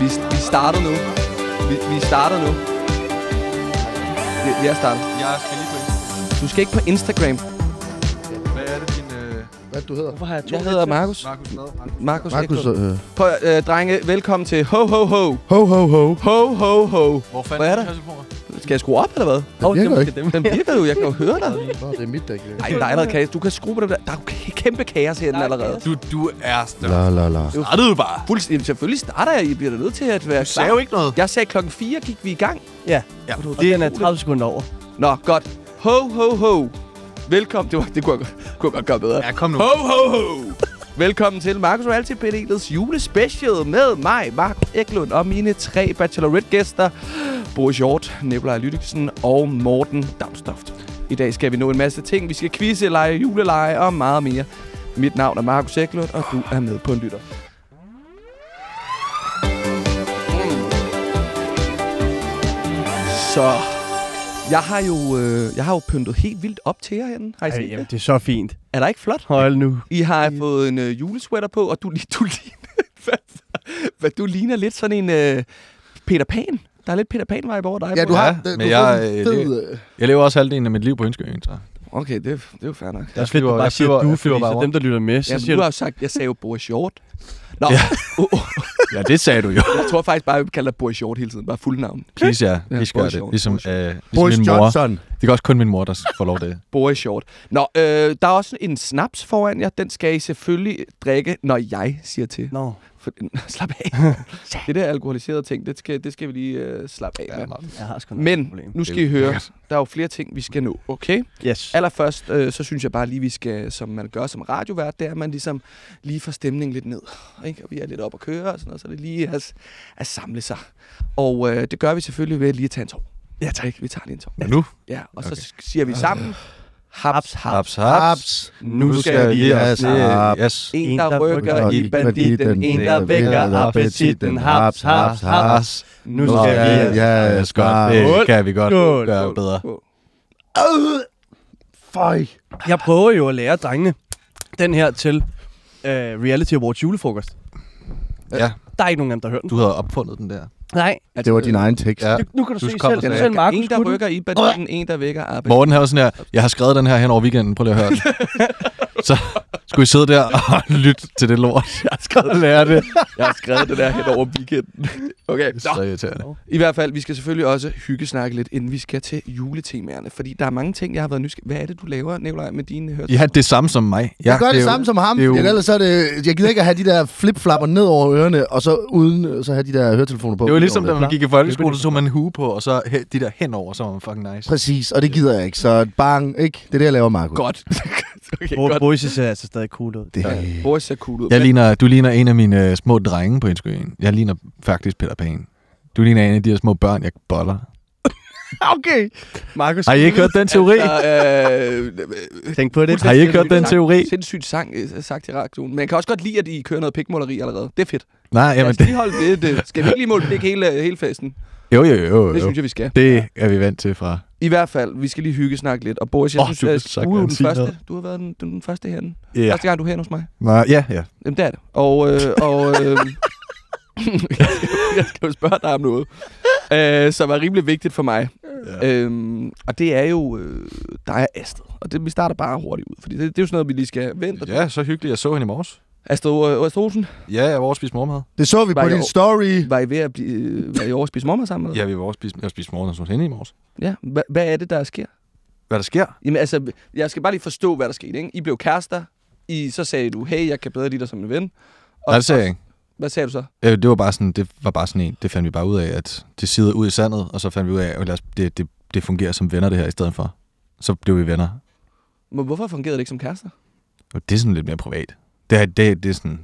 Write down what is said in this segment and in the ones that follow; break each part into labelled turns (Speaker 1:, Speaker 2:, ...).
Speaker 1: Vi, vi starter nu. Vi, vi starter nu. Vi, vi er startet.
Speaker 2: Jeg skal lige på Instagram.
Speaker 1: Du skal ikke på Instagram.
Speaker 2: Hvad er det, din... Øh,
Speaker 3: Hvad du hedder?
Speaker 1: Hvorfor har jeg Jeg hedder Markus.
Speaker 2: Markus?
Speaker 1: Markus.
Speaker 3: Markus,
Speaker 1: Markus.
Speaker 3: øh,
Speaker 1: Prøv, øh, drenge, velkommen til Ho Ho Ho.
Speaker 3: ho, ho, ho.
Speaker 1: Ho Ho Ho.
Speaker 2: Hvor fanden
Speaker 1: Hvad er der? Skal jeg skrue op, eller hvad?
Speaker 3: Det virker ikke.
Speaker 1: Den virker jo, jeg kan jo høre dig.
Speaker 3: Nå, det er mit, der ikke
Speaker 1: Nej, der er allerede kaos. Du kan skrue på det der. Der er jo kæmpe kaos herinde allerede.
Speaker 2: Du, du er større.
Speaker 3: La, la, la.
Speaker 2: Startede du bare.
Speaker 1: Fuldstændig. Selvfølgelig starter jeg. I bliver da nødt til at være
Speaker 2: Du sagde jo ikke noget.
Speaker 1: Jeg sagde klokken 4 gik vi i gang.
Speaker 4: Ja,
Speaker 2: Ja.
Speaker 4: og det er 30 sekunder over.
Speaker 1: Nå, godt. Ho, ho, ho. Velkommen. Det, var, det kunne, jeg, godt- kunne jeg godt gøre bedre.
Speaker 2: Ja, kom nu.
Speaker 1: Ho, ho, ho. Velkommen til Markus Reality Panelets julespecial med mig, Mark Eklund, og mine tre Bachelorette-gæster, Boris Hjort, Nikolaj Lydiksen og Morten Damstoft. I dag skal vi nå en masse ting. Vi skal quizze, lege juleleje og meget mere. Mit navn er Markus Eklund, og du er med på en lytter. Så jeg har jo øh, jeg har jo pyntet helt vildt op til jer herinde. Har I
Speaker 4: Ej,
Speaker 1: set
Speaker 4: jamen,
Speaker 1: det?
Speaker 4: det er så fint.
Speaker 1: Er der ikke flot?
Speaker 4: Hold nu.
Speaker 1: I har fået en øh, julesweater på, og du, du ligner... hvad, hvad, du ligner lidt sådan en øh, Peter Pan. Der er lidt Peter Pan-vibe over dig.
Speaker 3: Ja, du har...
Speaker 2: Ja,
Speaker 3: du
Speaker 2: men
Speaker 3: har
Speaker 2: jeg,
Speaker 3: fået en
Speaker 2: øh,
Speaker 3: fed, øh,
Speaker 2: Jeg lever også halvdelen af mit liv på Ønskeøen, så...
Speaker 1: Okay, det, er- det er jo fair nok.
Speaker 4: Det er fedt, du
Speaker 2: flyver-
Speaker 4: bare
Speaker 2: jeg
Speaker 4: siger
Speaker 2: flyver-
Speaker 4: du,
Speaker 2: jeg flyver
Speaker 4: fordi
Speaker 2: bare
Speaker 4: så
Speaker 2: rundt.
Speaker 4: dem, der lytter med, så
Speaker 1: Ja,
Speaker 4: siger
Speaker 1: du
Speaker 4: du...
Speaker 1: har jo sagt, jeg sagde jo Boris Hjort. Nå,
Speaker 2: Ja. Ja, det sagde du jo.
Speaker 1: jeg tror faktisk bare, jeg vil kalde dig Boris Hjort hele tiden. Bare fuld navn.
Speaker 2: Please, ja.
Speaker 1: Ja,
Speaker 2: Please gør det. Ligesom,
Speaker 1: Boris
Speaker 2: øh, ligesom
Speaker 3: Boris
Speaker 2: min mor.
Speaker 3: Johnson.
Speaker 2: Det er også kun min mor, der får lov det.
Speaker 1: Boris Hjort. Nå, øh, der er også en snaps foran jer. Den skal I selvfølgelig drikke, når jeg siger til.
Speaker 4: Nå,
Speaker 1: For, slap af. det der alkoholiserede ting, det skal, det skal vi lige øh, slappe af med.
Speaker 4: jeg har sgu
Speaker 1: Men
Speaker 4: problem.
Speaker 1: nu skal I høre, der er jo flere ting, vi skal nå, okay?
Speaker 4: Yes.
Speaker 1: Allerførst, øh, så synes jeg bare lige, vi skal, som man gør som radiovært, det er, at man ligesom lige får stemningen lidt ned. Ikke? Og vi er lidt op at køre og sådan noget, så det er lige at, at samle sig. Og øh, det gør vi selvfølgelig ved lige at tage en tår. Ja, tak. Vi tager lige en tår.
Speaker 2: Nu?
Speaker 1: Ja, og så
Speaker 2: Okay.
Speaker 1: siger vi sammen, haps, haps.
Speaker 2: Haps. Nu skal vi
Speaker 3: have
Speaker 2: have
Speaker 3: haps.
Speaker 2: Yes.
Speaker 1: En, der rykker i banditten, en, der
Speaker 4: vækker appetitten. Haps, haps, haps. Nu skal
Speaker 3: ja,
Speaker 4: vi...
Speaker 3: ja,
Speaker 2: Ja,
Speaker 3: skål.
Speaker 2: godt. Det kan vi godt gøre bedre.
Speaker 3: Føj.
Speaker 4: Jeg prøver jo at lære drengene den her til uh, Reality Awards julefrokost.
Speaker 2: Ja,
Speaker 4: Der er ikke nogen af dem, der har hørt den.
Speaker 2: du havde opfundet den der.
Speaker 4: Nej,
Speaker 3: Det var din egen tekst.
Speaker 2: Ja.
Speaker 4: nu, nu kan du,
Speaker 2: Du
Speaker 4: se selv.
Speaker 2: til-
Speaker 4: Selv Markus
Speaker 1: en, der rykker i banditten, en, der vækker appetitten.
Speaker 2: Morten havde sådan her, jeg har skrevet den her hen over weekenden, prøv lige at høre den. Så skulle I sidde der og lytte til det lort.
Speaker 1: Jeg har skrevet, lære det. Jeg har skrevet det der hen over weekenden. Okay,
Speaker 2: Det er så irriterende.
Speaker 1: I hvert fald, vi skal selvfølgelig også hyggesnakke lidt, inden vi skal til juletemaerne. Fordi der er mange ting, jeg har været nysgerrig. Hvad er det, du laver, Nikolaj, med dine?
Speaker 2: I har det samme som mig.
Speaker 3: Jeg gør det,
Speaker 2: er jo-
Speaker 3: samme som ham,
Speaker 2: det er jo-
Speaker 3: jo... ellers så er det... Jeg gider ikke at have de der flip-flapper ned over ørerne, og så uden øh, så have de der høretelefoner på.
Speaker 2: Det var ligesom, da man gik i folkeskole, så tog man en hue på, og så de der henover, så var man fucking nice.
Speaker 3: Præcis, og det gider jeg ikke. Så bang, ikke? Det er det, jeg laver, Markus.
Speaker 1: Godt. okay,
Speaker 4: Bo-
Speaker 1: godt.
Speaker 4: Boris ser altså stadig cool ud.
Speaker 3: Det,
Speaker 1: Ja, Boris ser cool ud.
Speaker 2: Jeg
Speaker 1: Men-
Speaker 2: ligner, du ligner en af mine øh, små drenge på Indskøen. Jeg ligner faktisk Peter Pan. Du ligner en af de her små børn, jeg boller.
Speaker 4: Okay. Markus,
Speaker 2: Har I ikke hørt den teori?
Speaker 1: Altså, øh,
Speaker 4: tænk på det.
Speaker 2: Har I ikke hørt den teori?
Speaker 1: Sindssygt sang, øh, sagt i radioen. Men jeg kan også godt lide, at I kører noget pikmåleri allerede. Det er fedt.
Speaker 2: Nej,
Speaker 1: Jamen, skal
Speaker 2: det,
Speaker 1: vi holde det, det? Skal vi ikke lige måle pik hele, hele festen?
Speaker 2: jo, jo, jo,
Speaker 1: Det
Speaker 2: jo.
Speaker 1: synes jeg, vi skal.
Speaker 2: Det er vi vant til fra.
Speaker 1: I hvert fald, vi skal lige hygge snakke lidt. Og Boris, jeg
Speaker 2: Åh,
Speaker 1: synes, at du er den første.
Speaker 2: noget.
Speaker 1: Du har været den, du er den første herinde.
Speaker 2: Ja.
Speaker 1: Første gang, du er herinde hos mig.
Speaker 2: Nå, ja, ja.
Speaker 1: Jamen, det er det. Og, øh, og øh, jeg skal jo spørge dig om noget, øh, som er rimelig vigtigt for mig.
Speaker 2: ja.
Speaker 1: Øhm, og det er jo, øh, der er Astrid. Og det, vi starter bare hurtigt ud, fordi det, det er jo sådan noget, vi lige skal vente.
Speaker 2: Ja, så hyggeligt. Jeg så hende i morges.
Speaker 1: Astrid, øh, Astrid Olsen,
Speaker 2: Ja, jeg var over spise morgenmad.
Speaker 3: det så vi
Speaker 1: Var
Speaker 3: på din story.
Speaker 1: var I ved at blive, øh, var I over at spise morgenmad sammen? Eller?
Speaker 2: Ja, vi var over at spise, jeg spiste morgenmad hos hende i morges.
Speaker 1: ja. Hva, hvad er det, der sker?
Speaker 2: Hvad der sker?
Speaker 1: Jamen altså, jeg skal bare lige forstå, hvad der skete. Ikke? I blev kærester. I, så sagde du, hey, jeg kan bedre lide dig som en ven. Og,
Speaker 2: Nej, det sagde jeg ikke.
Speaker 1: Hvad sagde du så?
Speaker 2: Øh, Det var bare sådan, det var bare sådan en, det fandt vi bare ud af, at det sidder ud i sandet, og så fandt vi ud af, at os- det, det, det fungerer som venner det her i stedet for. Så blev vi venner.
Speaker 1: Men hvorfor fungerede det ikke som kærester?
Speaker 2: Det er sådan lidt mere privat. Det er, det, det er sådan...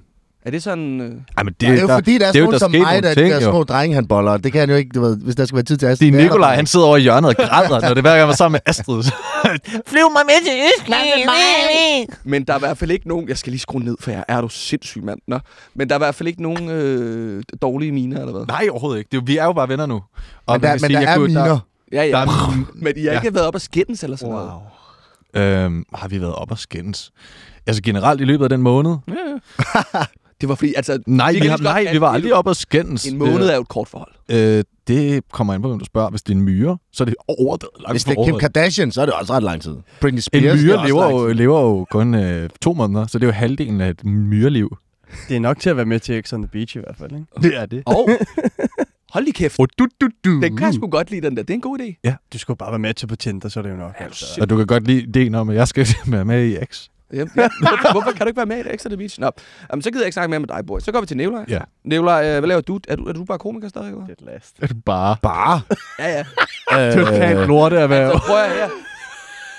Speaker 1: Er det sådan... Øh,
Speaker 2: Ej, men det,
Speaker 3: Det, det er jo
Speaker 2: der,
Speaker 3: fordi, der er
Speaker 2: det er jo, der
Speaker 3: som mig, der er
Speaker 2: ting,
Speaker 3: de der
Speaker 2: jo.
Speaker 3: små drenge, han boller. Det kan han jo ikke, du ved, hvis der skal være tid til Astrid. Det er der
Speaker 2: Nikolaj, han sidder over i hjørnet og græder, når det hver gang jeg var sammen med Astrid. Flyv mig med til Østrig!
Speaker 1: men der er i hvert fald ikke nogen... Jeg skal lige skrue ned, for jeg er du sindssyg, mand. Nå. Men der er i hvert fald ikke nogen øh, dårlige miner, eller hvad?
Speaker 2: Nej, overhovedet ikke. Det, er jo- vi er jo bare venner nu. Og
Speaker 3: Men der, men
Speaker 2: sige,
Speaker 3: der
Speaker 2: jeg
Speaker 3: er
Speaker 2: kunne-
Speaker 3: miner.
Speaker 1: Ja, ja.
Speaker 2: Der er,
Speaker 1: Men I har ikke været op og skændes eller sådan noget.
Speaker 4: Wow.
Speaker 2: øhm, har vi været op og skændes? Altså generelt i løbet af den måned?
Speaker 1: Ja, ja. det var fordi, altså...
Speaker 2: Nej,
Speaker 1: Vi
Speaker 2: har, nej, vi var aldrig op og skændes.
Speaker 1: En måned er jo et kort forhold.
Speaker 2: Øh, det kommer an på, hvem du spørger. Hvis det er en myre, så er det overdrevet langt
Speaker 3: Hvis det er Kim. Kardashian, så er det også ret lang tid. Britney Spears,
Speaker 2: En
Speaker 3: det
Speaker 2: myre lever jo, lever jo kun øh, to måneder, så det er jo halvdelen af et myreliv.
Speaker 4: Det er nok til at være med til X on the Beach i hvert fald, ikke?
Speaker 2: Det er det.
Speaker 1: Og hold lige kæft.
Speaker 2: Oh, du, du, du.
Speaker 1: Den kan jeg sgu godt lide, den der. Det er en god idé.
Speaker 4: Du skulle bare være med til på Tinder, så er det jo nok. Altså.
Speaker 2: Og du kan godt lide ideen om, at jeg skal være med i X.
Speaker 1: Ja, ja. Hvorfor, hvorfor kan du ikke være med i The Beach? Nå, Jamen, så gider jeg ikke snakke mere med dig, boy. Så går vi til Nevlej.
Speaker 2: Ja.
Speaker 1: Nevlej, øh, hvad laver du? Er, du? er du bare komiker stadig? Eller?
Speaker 4: Det er last.
Speaker 2: Er du bare...
Speaker 3: Bare.
Speaker 1: Ja, ja.
Speaker 2: Totalt lorteerhverv.
Speaker 1: Så prøv at her.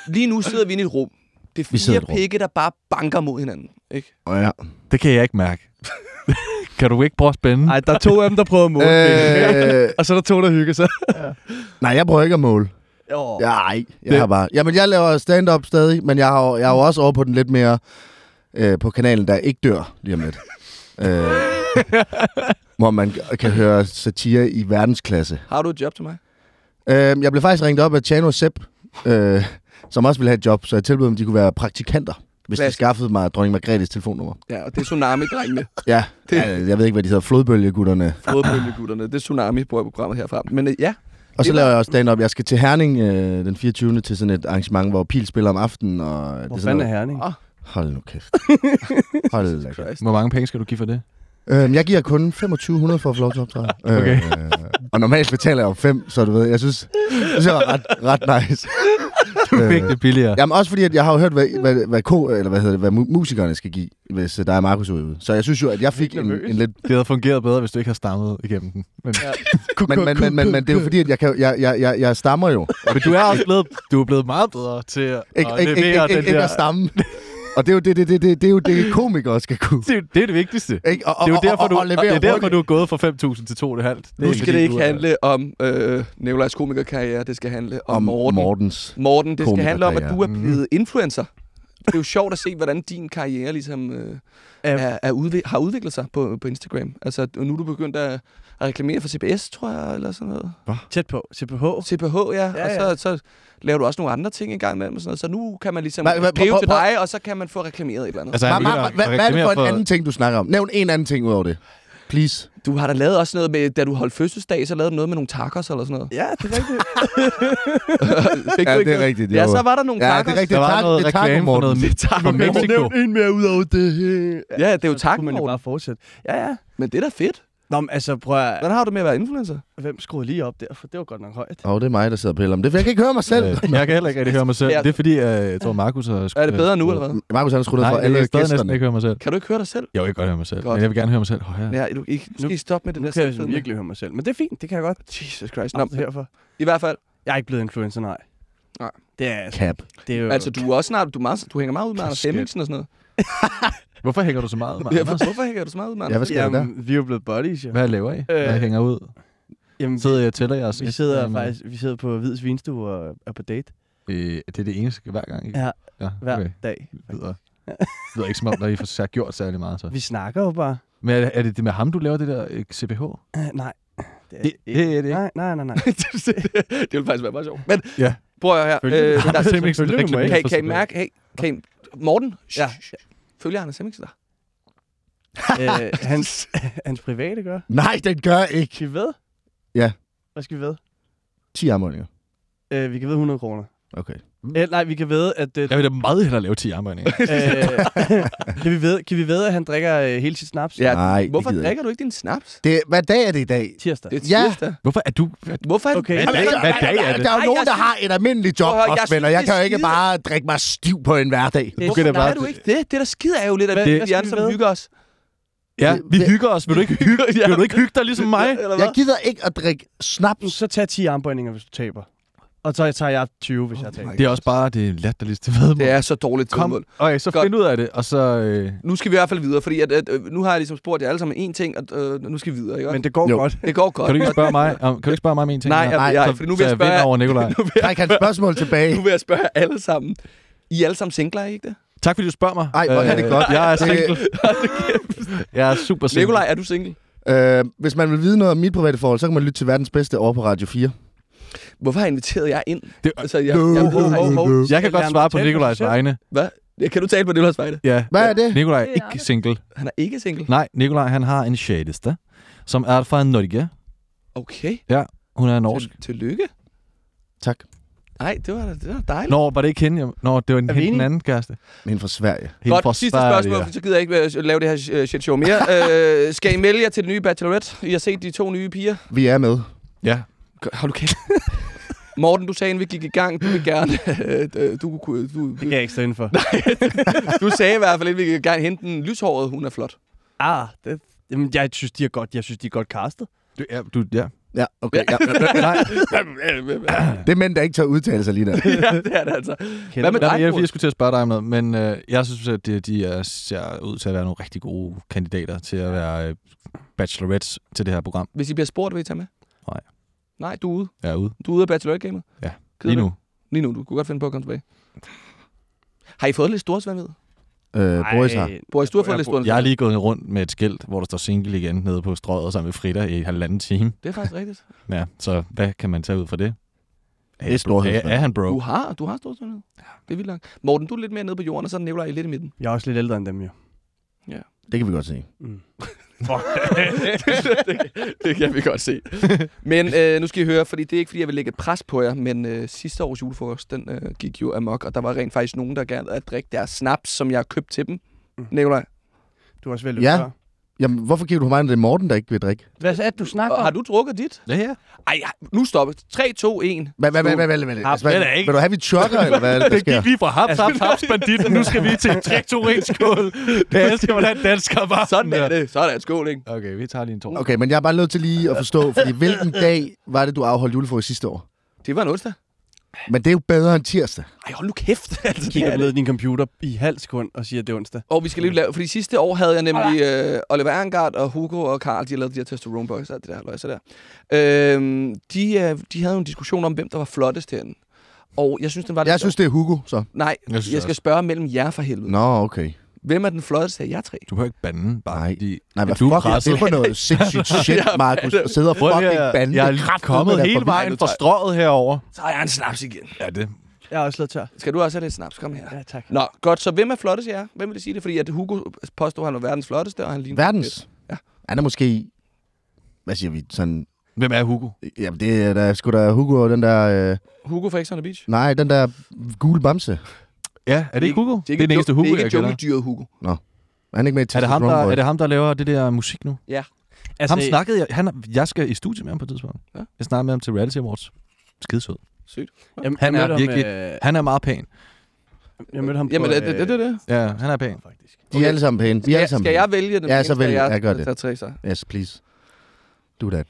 Speaker 1: Lige nu sidder vi inde i et rum. Det er fire pikke, der bare banker mod hinanden. Ikke?
Speaker 3: Oh, ja.
Speaker 2: Det kan jeg ikke mærke. kan du ikke prøve at spænde?
Speaker 4: Nej, der er to af dem, der prøver at måle.
Speaker 3: Øh,
Speaker 4: Og så er der to, der hygger sig.
Speaker 3: nej, jeg prøver ikke at måle.
Speaker 4: Jo.
Speaker 3: Ja, nej, jeg
Speaker 2: Det-
Speaker 3: har bare... Jamen, jeg laver stand-up stadig, men jeg, har, jeg er jo også over på den lidt mere... Øh, på kanalen, der ikke dør lige om lidt. øh, hvor man kan høre satire i verdensklasse.
Speaker 1: Har du et job til mig?
Speaker 3: Øh, jeg blev faktisk ringet op af Chano Sepp, øh, som også ville have et job, så jeg tilbød dem, at de kunne være praktikanter, hvis de
Speaker 1: Klasse.
Speaker 3: skaffede mig dronning Margrethes telefonnummer.
Speaker 1: Ja, og det er Tsunami-drengene.
Speaker 3: Ja,
Speaker 1: Det-
Speaker 3: jeg ved ikke, hvad de hedder, flodbølgegutterne.
Speaker 1: Fodbølgegutterne. Det er Tsunami på programmet herfra. Men øh, ja,
Speaker 3: Og så laver jeg også stand-up. Jeg skal til Herning øh, den 24. til sådan et arrangement, hvor Pil spiller om aftenen. Og
Speaker 4: Hvor
Speaker 3: det er
Speaker 4: fanden er. Herning?
Speaker 1: Ah.
Speaker 3: Hold nu kæft. Hold da kæft.
Speaker 2: Hvor mange penge skal du give for det?
Speaker 3: Øhm, jeg giver kun 2500 for at få lov til at optræde.
Speaker 2: Okay.
Speaker 3: Øh, og normalt betaler jeg jo 5, så du ved, jeg synes, det synes jeg var ret, ret nice.
Speaker 2: Du fik det billigere.
Speaker 3: Jamen også fordi, at jeg har jo hørt, hvad, hvad, hvad, ko, eller hvad, hedder det, hvad mu- musikerne skal give, hvis øh, der er Markus ude. Så jeg synes jo, at jeg fik en, en lidt...
Speaker 2: Det havde fungeret bedre, hvis du ikke havde stammet igennem den. Men,
Speaker 3: Men, men, men, men, men det er jo fordi, at jeg, kan, jeg, jeg, jeg, jeg stammer jo.
Speaker 2: men du er også blevet, du er blevet meget bedre til at
Speaker 3: Ikke, ikke, ikke,
Speaker 2: levere
Speaker 3: ikke,
Speaker 2: den
Speaker 3: ikke
Speaker 2: der...
Speaker 3: at stamme. Og det er jo det, det, det, det, det, er jo det komikere skal kunne.
Speaker 2: Det, er det er det vigtigste.
Speaker 3: Ikke? Og, og,
Speaker 2: Det er jo
Speaker 3: og-
Speaker 2: derfor,
Speaker 3: og,
Speaker 2: du,
Speaker 3: og,
Speaker 2: det er derfor, du er gået fra 5.000 til 2.500.
Speaker 1: nu skal det ikke handle om øh, Nevlejs komikerkarriere. Det skal handle om,
Speaker 3: om
Speaker 1: Morten.
Speaker 3: Mortens.
Speaker 1: Morten, det skal handle om, at du er blevet influencer. Det er jo sjovt at se, hvordan din karriere ligesom øh, er, er udvik- har udviklet sig på, på Instagram. Altså, nu er du begyndt at, at reklamere for CBS, tror jeg, eller sådan noget.
Speaker 4: Tæt på. CPH.
Speaker 1: CPH, ja.
Speaker 4: Ja,
Speaker 1: Og
Speaker 4: ja.
Speaker 1: så, så laver du også nogle andre ting en gang imellem. og Sådan noget. Så nu kan man ligesom
Speaker 3: Hva- hva-
Speaker 1: til dig, og så kan man få reklameret et eller andet.
Speaker 2: Altså,
Speaker 3: hvad er det for en anden ting, du snakker om? Nævn en anden ting ud over det. Please.
Speaker 1: Du har da lavet også noget med, da du holdt fødselsdag, så lavede du noget med nogle tacos eller sådan noget.
Speaker 4: Ja, det er rigtigt.
Speaker 1: Fik
Speaker 3: Ja, det er rigtigt.
Speaker 1: Ja,
Speaker 3: jo.
Speaker 1: så var der nogle
Speaker 3: Ja,
Speaker 1: tacos.
Speaker 3: det er rigtigt.
Speaker 2: Der var
Speaker 3: Tak-
Speaker 2: noget
Speaker 3: det er taco,
Speaker 2: reklame for noget
Speaker 1: Det er taco, Morten.
Speaker 2: Mexico.
Speaker 4: en mere ud over det.
Speaker 1: Ja, det er jo
Speaker 4: kunne man jo bare fortsætte. Ja, ja.
Speaker 1: Men det er da fedt.
Speaker 4: Nå, men altså, prøv at...
Speaker 1: Hvordan har du med at være influencer?
Speaker 4: Hvem skruede lige op der? For det var godt nok højt.
Speaker 3: Åh, oh, det er mig, der sidder og piller om det. for Jeg kan ikke høre mig selv.
Speaker 2: Øh, Jeg kan heller ikke rigtig høre mig selv.
Speaker 1: Ja.
Speaker 2: Det er fordi, øh, jeg tror, Markus har...
Speaker 1: Er det bedre nu, eller hvad?
Speaker 3: Markus han har skruet ned
Speaker 2: Nej,
Speaker 3: for
Speaker 2: jeg
Speaker 3: alle
Speaker 2: kan stadig næsten
Speaker 3: gæsterne.
Speaker 2: ikke høre mig selv.
Speaker 1: Kan du ikke høre dig selv?
Speaker 2: Jeg vil godt høre mig selv,
Speaker 1: Godt.
Speaker 2: men jeg vil gerne høre mig selv højere.
Speaker 1: Ja, du, I, nu skal I stoppe med det
Speaker 4: Nu
Speaker 1: der
Speaker 4: kan jeg virkelig høre mig selv. Men det er fint, det kan jeg godt.
Speaker 1: Jesus Christ.
Speaker 4: Nå, derfor.
Speaker 1: I hvert fald,
Speaker 4: Jeg er ikke blevet influencer, nej.
Speaker 1: Nej.
Speaker 4: Det er, altså,
Speaker 3: Cap.
Speaker 4: det er jo...
Speaker 1: altså du er også snart, du, meget, du hænger meget ud med Anders. Hemmingsen og sådan noget.
Speaker 2: Hvorfor hænger du så meget med
Speaker 1: Ja,
Speaker 2: Anders?
Speaker 1: hvorfor hænger du så meget ud med
Speaker 3: Ja,
Speaker 1: Anders?
Speaker 3: hvad sker der der?
Speaker 4: Jamen, vi er jo blevet buddies, jo.
Speaker 2: Hvad laver I? Hvad
Speaker 4: Øh,
Speaker 2: hænger ud?
Speaker 4: Jamen,
Speaker 2: Sidder jeg og tæller jeres?
Speaker 4: vi sidder
Speaker 2: Instagram?
Speaker 4: faktisk vi sidder på Hvids Vinstue og er på date
Speaker 2: Øh, det er det eneste hver gang, ikke?
Speaker 4: Ja,
Speaker 2: ja
Speaker 4: hver
Speaker 2: okay.
Speaker 4: dag.
Speaker 2: Det lyder, det lyder ikke som om, at I får gjort særlig meget. Så.
Speaker 4: Vi snakker jo bare.
Speaker 2: Men er det, er det det med ham, du laver det der øh, CPH?
Speaker 4: Uh, nej. Det
Speaker 2: Det- det er det ikke.
Speaker 4: Nej, nej, nej, nej.
Speaker 1: det ville faktisk være meget sjovt. Men
Speaker 2: Ja.
Speaker 1: prøv at høre her. Øh, der,
Speaker 4: selvfølgelig
Speaker 2: reklamerer
Speaker 4: må
Speaker 1: kan, kan I mærke, hey, kan I, Morten,
Speaker 4: Ja.
Speaker 1: Følger Anders Hemmingsen dig?
Speaker 4: øh, hans, hans private gør.
Speaker 3: Nej, den gør ikke.
Speaker 4: Skal vi ved?
Speaker 3: Ja.
Speaker 4: Hvad skal vi ved?
Speaker 3: 10 armbøjninger.
Speaker 4: Øh, vi kan ved 100 kroner.
Speaker 3: Okay.
Speaker 4: Øh, nej, vi kan ved, at... Øh,
Speaker 2: Jeg vil da meget hellere lave 10 armbøjninger.
Speaker 4: øh, kan, vi ved, kan vi ved, at han drikker øh, hele sit snaps?
Speaker 1: Ja,
Speaker 3: Nej, det
Speaker 1: Hvorfor
Speaker 3: jeg
Speaker 1: drikker du ikke din snaps?
Speaker 3: Det, hvad dag er det i dag?
Speaker 4: Tirsdag.
Speaker 1: Det er
Speaker 3: Ja.
Speaker 1: tirsdag.
Speaker 2: Hvorfor er du... Hvad,
Speaker 1: Hvorfor er
Speaker 4: Okay.
Speaker 2: Hvad dag, hvad dag er det?
Speaker 3: Der er jo nogen,
Speaker 1: jeg
Speaker 3: der har et almindeligt job
Speaker 1: at jeg
Speaker 3: også,
Speaker 1: synes,
Speaker 3: Jeg
Speaker 1: det
Speaker 3: kan jo
Speaker 1: er
Speaker 3: ikke bare drikke mig stiv på en hverdag.
Speaker 4: Det-
Speaker 1: Hvorfor
Speaker 2: da bare-
Speaker 1: er du ikke det? Det er da skide ærgerligt, at
Speaker 4: Hvad-
Speaker 1: vi er som hygger os.
Speaker 2: Ja, vi
Speaker 3: Det-
Speaker 2: hygger os. Vil du ikke hygge, vil du ikke hygge dig ligesom mig?
Speaker 1: Eller hvad?
Speaker 3: Jeg gider ikke at drikke snaps.
Speaker 4: Så tag 10 armbøjninger, hvis du taber. Og så tager jeg 20, hvis jeg taber.
Speaker 2: Det er også bare det latterligste vedmål.
Speaker 1: Det er så dårligt
Speaker 2: Kom,
Speaker 1: tilmål.
Speaker 2: okay, så
Speaker 1: Godt.
Speaker 2: find ud af det, og så... Øh,
Speaker 1: Nu skal vi i hvert fald videre, fordi at, at, øh, nu har jeg ligesom spurgt jer alle sammen én ting, og øh, nu skal vi videre, ikke?
Speaker 4: Men det går
Speaker 3: Jo.
Speaker 4: godt.
Speaker 1: det går godt.
Speaker 2: kan du ikke spørge mig om, kan du ikke spørge mig om en ting?
Speaker 1: Nej, jeg,
Speaker 3: Nej,
Speaker 1: jeg,
Speaker 2: så,
Speaker 1: for nu vil
Speaker 2: så
Speaker 1: jeg
Speaker 2: jeg
Speaker 1: spørge
Speaker 2: vinder over Nikolaj.
Speaker 1: nu vil jeg,
Speaker 3: Træk hans spørgsmål tilbage.
Speaker 1: nu vil jeg spørge alle sammen. I er alle sammen singler, ikke det?
Speaker 2: Tak fordi du spørger mig.
Speaker 3: Ej, hvor er det
Speaker 2: Øh,
Speaker 3: godt.
Speaker 2: Jeg er
Speaker 3: Det-
Speaker 2: single. jeg er super single.
Speaker 1: Nikolaj, er du single?
Speaker 3: Øh, hvis man vil vide noget om mit private forhold, så kan man lytte til verdens bedste over på Radio 4.
Speaker 1: Hvorfor har jeg inviteret jer ind?
Speaker 2: Det-
Speaker 1: Altså, jeg, jeg, jeg,
Speaker 3: du-
Speaker 1: jeg,
Speaker 3: du-
Speaker 1: jeg,
Speaker 2: kan godt svare på Nikolajs vegne.
Speaker 1: hvad? Ja, Kan du tale på Nikolajs vegne?
Speaker 2: Ja.
Speaker 3: Hvad er det?
Speaker 2: Nikolaj er ikke single.
Speaker 1: Han er ikke single.
Speaker 2: Nej, Nikolaj han har en kæreste, som er fra Norge.
Speaker 1: Okay.
Speaker 2: Hun er norsk.
Speaker 1: Til, tillykke.
Speaker 3: Tak.
Speaker 1: Nej, det var, det var dejligt.
Speaker 2: Nå, var det ikke hende? Nå, det var en, hende, den anden kæreste.
Speaker 3: Men fra Sverige.
Speaker 2: Hende fra
Speaker 1: Godt, sidste
Speaker 2: Sverige.
Speaker 1: spørgsmål, for så gider jeg ikke øh, lave det her øh, shit show mere. øh, skal I melde jer til det nye Bachelorette? I har set de to nye piger.
Speaker 3: Vi er med.
Speaker 2: Ja.
Speaker 1: Hold du kæft. Morten, du sagde, inden vi gik i gang, du vil gerne... øh, du, kunne- du,
Speaker 4: Det kan jeg ikke stå for.
Speaker 1: du sagde i hvert fald, inden vi gik i gang, hente den lyshåret, hun er flot.
Speaker 4: Ah, det, jamen, jeg synes, de er godt, jeg synes, de er godt castet.
Speaker 2: Du, ja, du, ja.
Speaker 3: Ja, okay. Ja.
Speaker 2: Nej,
Speaker 3: Det er mænd, der ikke tør udtale sig lige der.
Speaker 1: ja, det er det altså.
Speaker 4: Kender
Speaker 1: Hvad med
Speaker 4: du-
Speaker 1: dig,
Speaker 2: jeg,
Speaker 1: Troels?
Speaker 2: jeg skulle til at spørge dig om noget, men øh, jeg synes, at de, de er, ser ud til at være nogle rigtig gode kandidater til at være øh, bachelorettes til det her program.
Speaker 1: Hvis I bliver spurgt, vil I tage med?
Speaker 2: Nej.
Speaker 1: Nej, du er ude.
Speaker 2: Jeg er ude
Speaker 1: Du er ude af Bachelorette-gamet?
Speaker 2: Ja,
Speaker 1: Gider
Speaker 2: lige
Speaker 1: du?
Speaker 2: nu.
Speaker 1: Lige nu. Du kunne godt finde på at komme tilbage. Har I fået lidt storsvandvid?
Speaker 3: Øh, Boris har.
Speaker 1: Boris, du har fået
Speaker 4: jeg-
Speaker 1: lidt storsvandvid.
Speaker 2: Jeg er lige gået rundt med et skilt, hvor der står single igen nede på strøget sammen med Frida i halvanden time.
Speaker 1: Det er faktisk rigtigt.
Speaker 2: Ja, så hvad kan man tage ud fra det?
Speaker 3: Det er storhedsvandvid.
Speaker 2: Er, er han
Speaker 1: Du
Speaker 2: broke?
Speaker 1: har, du har storsvandvid. Ja. Det er vildt langt. Morten, du er lidt mere nede på jorden, og så er Nikolaj lidt i midten.
Speaker 4: Jeg er også lidt ældre end dem, jo.
Speaker 3: Det kan vi godt se.
Speaker 4: Mm.
Speaker 1: det, det kan vi godt se. Men øh, nu skal I høre, fordi det er ikke, fordi jeg vil lægge et pres på jer, men øh, sidste års julefrokost, den øh, gik jo amok, og der var rent faktisk nogen, der gerne at drikke deres snaps, som jeg har købt til dem.
Speaker 4: Mm.
Speaker 1: Nikolaj,
Speaker 4: Du har også vel
Speaker 3: Ja. Jamen, hvorfor giver du mig, når det er Morten, der ikke vil drikke?
Speaker 4: Hvad er det, du snakker om?
Speaker 1: har du drukket dit?
Speaker 2: Ja, ja.
Speaker 1: Ej, nu stopper. 3, 2, 1.
Speaker 3: Hvad, hvad, hvad, hvad, hvad, hvad, altså, vil du have, vi chokker, eller hvad er det, sker?
Speaker 2: lige fra haps, haps, haps, bandit, og nu skal vi til en 3 2 1 skål. Jeg elsker, hvordan dansker bare.
Speaker 1: Sådan er det. Så er der et skål, ikke?
Speaker 2: Okay, vi tager lige en tår.
Speaker 3: Okay, men jeg er bare nødt til lige at forstå, fordi hvilken dag var det, du afholdt julefrokost sidste år?
Speaker 1: Det var en onsdag.
Speaker 3: Men det er jo bedre end tirsdag.
Speaker 1: Ej, hold nu kæft. altså,
Speaker 4: Kigger
Speaker 1: er
Speaker 4: ned i din computer i halv sekund og siger, at det er onsdag.
Speaker 1: Og vi skal lige lave, fordi sidste år havde jeg nemlig øh, Oliver Erngard og Hugo og Karl, de har lavet de her testosterone boys og det der løjse der. Øhm, de, øh, de havde jo en diskussion om, hvem der var flottest herinde. Og jeg synes, den var lidt
Speaker 3: Jeg synes, det er Hugo, så.
Speaker 1: Nej,
Speaker 2: Jeg
Speaker 1: jeg,
Speaker 2: synes
Speaker 1: jeg skal
Speaker 2: også.
Speaker 1: spørge mellem jer for helvede.
Speaker 3: Nå, okay.
Speaker 1: Hvem er den flotteste af jer tre?
Speaker 2: Du behøver ikke bande, bare
Speaker 3: Nej.
Speaker 2: fordi...
Speaker 3: Nej, hvad
Speaker 2: du er
Speaker 3: fuck er det for noget sindssygt shit, Markus?
Speaker 1: hvad er
Speaker 3: At sidde og fucking bande.
Speaker 2: Jeg
Speaker 3: Det
Speaker 2: er kommet hele vejen fra strøget herover.
Speaker 1: Så har jeg en snaps igen.
Speaker 2: Ja, det.
Speaker 4: Jeg er også lidt tør.
Speaker 1: Skal du også have lidt snaps? Kom her.
Speaker 4: Ja, tak.
Speaker 1: Nå, godt. Så hvem er flottest af jer? Hvem vil det sige det? Fordi at Hugo påstår, at han er verdens flotteste, og han ligner...
Speaker 3: Verdens?
Speaker 1: Ja.
Speaker 3: Han er måske... Hvad siger vi? Sådan...
Speaker 2: Hvem er Hugo?
Speaker 3: Jamen, det er da sgu da Hugo og den der... Øh,
Speaker 1: Hugo fra X on the Beach.
Speaker 3: nej, den der gule bamse.
Speaker 2: Ja, er det ikke Hugo? Det er,
Speaker 1: ikke
Speaker 2: den eneste
Speaker 1: jo-
Speaker 2: Hugo,
Speaker 1: Det er
Speaker 2: jeg
Speaker 1: ikke jungledyret Hugo.
Speaker 3: Er han ikke med i
Speaker 2: Er det, ham, der, er det ham, der laver det der musik nu?
Speaker 4: Altså,
Speaker 2: ham snakkede jeg... Han, er- jeg skal i studiet med ham på et tidspunkt.
Speaker 1: Ja.
Speaker 2: Jeg snakkede med ham til Reality Awards. Skidesød.
Speaker 1: Sygt.
Speaker 4: jeg,
Speaker 2: Han
Speaker 4: jeg
Speaker 2: er virkelig-
Speaker 4: Ham, øh,
Speaker 2: Han er meget pæn.
Speaker 4: jeg mødte ham
Speaker 1: Jamen,
Speaker 4: på...
Speaker 1: det er det, det, det.
Speaker 2: Ja, han er pæn.
Speaker 4: Faktisk.
Speaker 3: De er alle sammen pæne. De er alle
Speaker 1: Skal,
Speaker 3: sammen
Speaker 1: skal jeg vælge dem?
Speaker 3: Ja, så vælg.
Speaker 1: Jeg,
Speaker 3: Ja, gør det.
Speaker 1: Der er tre, så.
Speaker 3: Yes, please. Do that.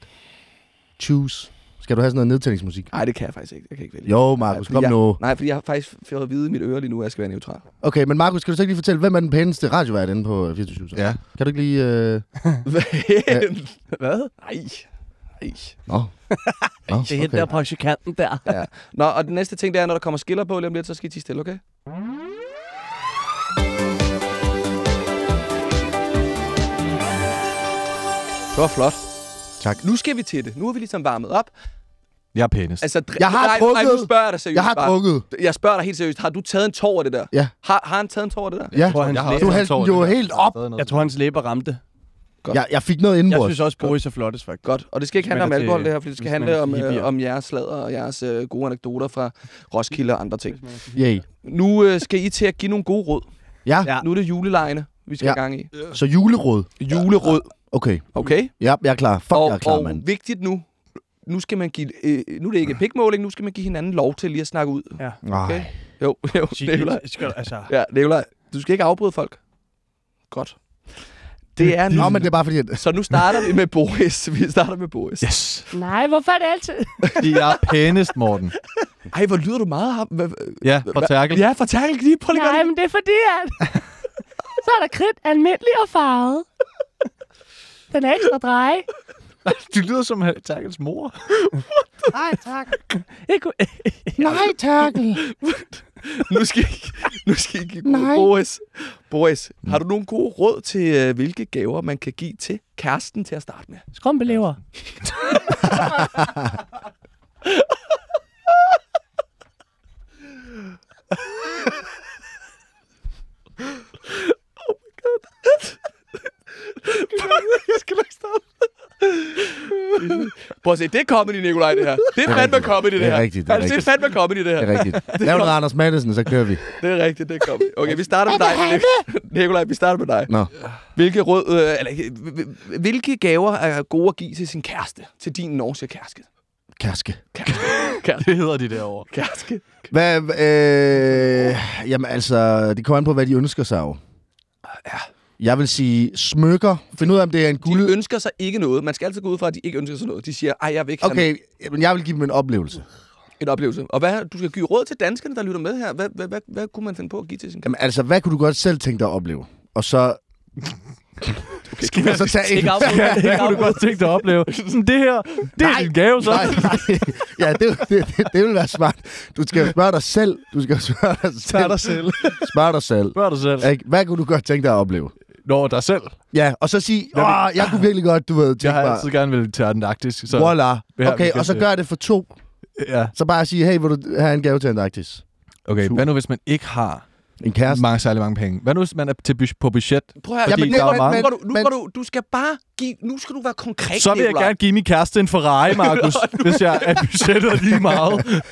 Speaker 3: Choose. Skal du have sådan noget nedtællingsmusik?
Speaker 1: Nej, det kan jeg faktisk ikke. Jeg kan ikke vælge.
Speaker 3: Jo, Markus, kom
Speaker 1: jeg,
Speaker 3: nu.
Speaker 1: Nej, fordi jeg har faktisk fået at vide i mit øre lige nu, at jeg skal være neutral.
Speaker 3: Okay, men Markus, kan du så ikke lige fortælle, hvem er den pæneste radiovært inde på 24 så?
Speaker 2: Ja.
Speaker 3: Kan du ikke lige... Øh...
Speaker 4: Hvad?
Speaker 1: Nej. Nej.
Speaker 3: Nå. Nå,
Speaker 4: Det er hende der praktikanten der.
Speaker 1: Ja. Nå, og den næste ting, det er, når der kommer skiller på lige om lidt, så skal I tige stille, okay? Det var flot.
Speaker 3: Tak.
Speaker 1: Nu skal vi til det. Nu er vi ligesom varmet op.
Speaker 2: Jeg er pænest.
Speaker 1: Altså,
Speaker 3: Jeg har
Speaker 1: nej,
Speaker 3: drukket.
Speaker 1: Nej, nu spørger jeg dig seriøst.
Speaker 3: Jeg har
Speaker 1: bare.
Speaker 3: drukket.
Speaker 1: Jeg spørger dig helt seriøst. Har du taget en tår af det der?
Speaker 3: Ja.
Speaker 1: Har, har han taget en tår af det der?
Speaker 3: Ja,
Speaker 4: tror, han
Speaker 2: jeg har
Speaker 3: du hældte jo helt op.
Speaker 4: Jeg tror, hans læber ramte.
Speaker 1: Godt.
Speaker 3: Jeg, jeg fik noget
Speaker 4: Jeg
Speaker 3: indenbords.
Speaker 4: synes også, Boris er flottest, faktisk.
Speaker 1: Godt. Og det skal ikke handle om alkohol, det her, for det skal handle om, øh, om jeres sladder og jeres øh, gode anekdoter fra Roskilde og andre ting.
Speaker 3: Yay.
Speaker 1: Nu øh, skal I til at give nogle gode råd.
Speaker 3: Ja,
Speaker 4: Ja.
Speaker 1: Nu er det julelejene, vi skal
Speaker 3: Ja.
Speaker 1: i gang i.
Speaker 3: så juleråd.
Speaker 1: Juleråd.
Speaker 3: Okay.
Speaker 1: Okay?
Speaker 3: Ja, jeg er klar. Fuck,
Speaker 1: og,
Speaker 3: jeg er klar,
Speaker 1: og
Speaker 3: mand.
Speaker 1: vigtigt nu, nu skal man give, øh, nu er det ikke pikmåling, nu skal man give hinanden lov til lige at snakke ud.
Speaker 4: Ja.
Speaker 1: Okay? Jo, jo, Nikolaj.
Speaker 4: Skal, altså,
Speaker 1: Ja, Nikolaj, du skal ikke afbryde folk. Godt. Det er nu.
Speaker 3: Nå, men det er bare fordi, at...
Speaker 1: Så nu starter vi med Boris. Vi starter med Boris.
Speaker 2: Yes.
Speaker 5: Nej, hvorfor er det altid?
Speaker 2: Jeg er pænest, Morten.
Speaker 1: Ej, hvor lyder du meget ham.
Speaker 2: Ja, for tærkel.
Speaker 1: Ja, for tærkel. Lige prøv lige
Speaker 5: Nej,
Speaker 1: det.
Speaker 5: men det er fordi, at... Så er der kridt almindelig og farvet. Den er ekstra drej.
Speaker 2: Du lyder som Terkels mor.
Speaker 5: Nej, tak.
Speaker 4: Ikke,
Speaker 3: Nej, Terkel.
Speaker 1: nu skal I, nu skal I give
Speaker 3: Nej.
Speaker 1: Boris, Boris, mm. har du nogle gode råd til, øh, hvilke gaver man kan give til kæresten til at starte med?
Speaker 5: Skrumpelever. oh my god. jeg skal nok starte.
Speaker 1: Prøv at se, det er comedy, Nikolaj, det her. Det er fandme
Speaker 3: rigtigt.
Speaker 1: comedy, det,
Speaker 3: Det er
Speaker 1: her.
Speaker 3: rigtigt, det er
Speaker 1: altså, det er
Speaker 3: rigtigt.
Speaker 1: fandme comedy, det her.
Speaker 3: Det er rigtigt. Lav noget Anders Madsen, så kører vi.
Speaker 1: Det er rigtigt, det er comedy. Okay, vi starter med dig. Nikolaj, vi starter med dig.
Speaker 3: Nå.
Speaker 1: Hvilke, råd, øh, eller, hvilke gaver er gode at give til sin kæreste? Til din norske kæreste?
Speaker 3: Kærske.
Speaker 1: Kæreste.
Speaker 2: Det hedder de derovre.
Speaker 1: Kæreste.
Speaker 3: Hvad, øh, jamen altså, det kommer an på, hvad de ønsker sig jo.
Speaker 1: Ja.
Speaker 3: Jeg vil sige smykker. Find ud af, om det er en
Speaker 1: De
Speaker 3: guld...
Speaker 1: ønsker sig ikke noget. Man skal altid gå ud fra, at de ikke ønsker sig noget. De siger, ej, jeg vil ikke have
Speaker 3: Okay, men jeg vil give dem en oplevelse.
Speaker 1: en oplevelse. Og hvad, du skal give råd til danskerne, der lytter med her. Hvad, hvad, hvad, hvad kunne man finde på at give til sin kæreste?
Speaker 3: Jamen altså, hvad kunne du godt selv tænke dig at opleve? Og så... Okay, skal vi så tage en...
Speaker 2: Ja, det kunne du godt tænke dig at opleve. Sådan, det her, det er
Speaker 3: Nej,
Speaker 2: din gave, så.
Speaker 3: Nej, nej. Ja, det, det, det, det vil være smart. Du skal spørge dig selv. Du skal spørge dig selv.
Speaker 4: Tag dig selv.
Speaker 3: Spørg dig selv.
Speaker 2: Spørg dig selv.
Speaker 3: Hvad kunne du godt tænke dig at opleve?
Speaker 2: Nå, dig selv.
Speaker 3: Ja, og så sige,
Speaker 2: Jeg
Speaker 3: åh, jeg kunne virkelig godt, du ved,
Speaker 2: Jeg
Speaker 3: tænke
Speaker 2: har
Speaker 3: mig,
Speaker 2: altid gerne vil til Antarktis. Så,
Speaker 3: voila.
Speaker 2: vi
Speaker 3: Okay, og så gør det for to.
Speaker 2: ja.
Speaker 3: Så bare sige, hey, vil du have en gave til Antarktis?
Speaker 2: Okay,
Speaker 3: Super.
Speaker 2: hvad nu hvis man ikke har
Speaker 3: En kæreste?
Speaker 2: mange, særlig mange penge? Hvad nu hvis man er til bus- på budget?
Speaker 1: Prøv at høre,
Speaker 2: Fordi
Speaker 3: Jamen,
Speaker 2: der er
Speaker 3: men-
Speaker 2: mange.
Speaker 1: nu, går du, nu,
Speaker 3: men-
Speaker 1: går du, du skal bare give, nu skal du være konkret,
Speaker 2: Så vil jeg
Speaker 1: Nikolaj.
Speaker 2: gerne give min kæreste en Ferrari, Markus, hvis jeg er budgettet lige meget.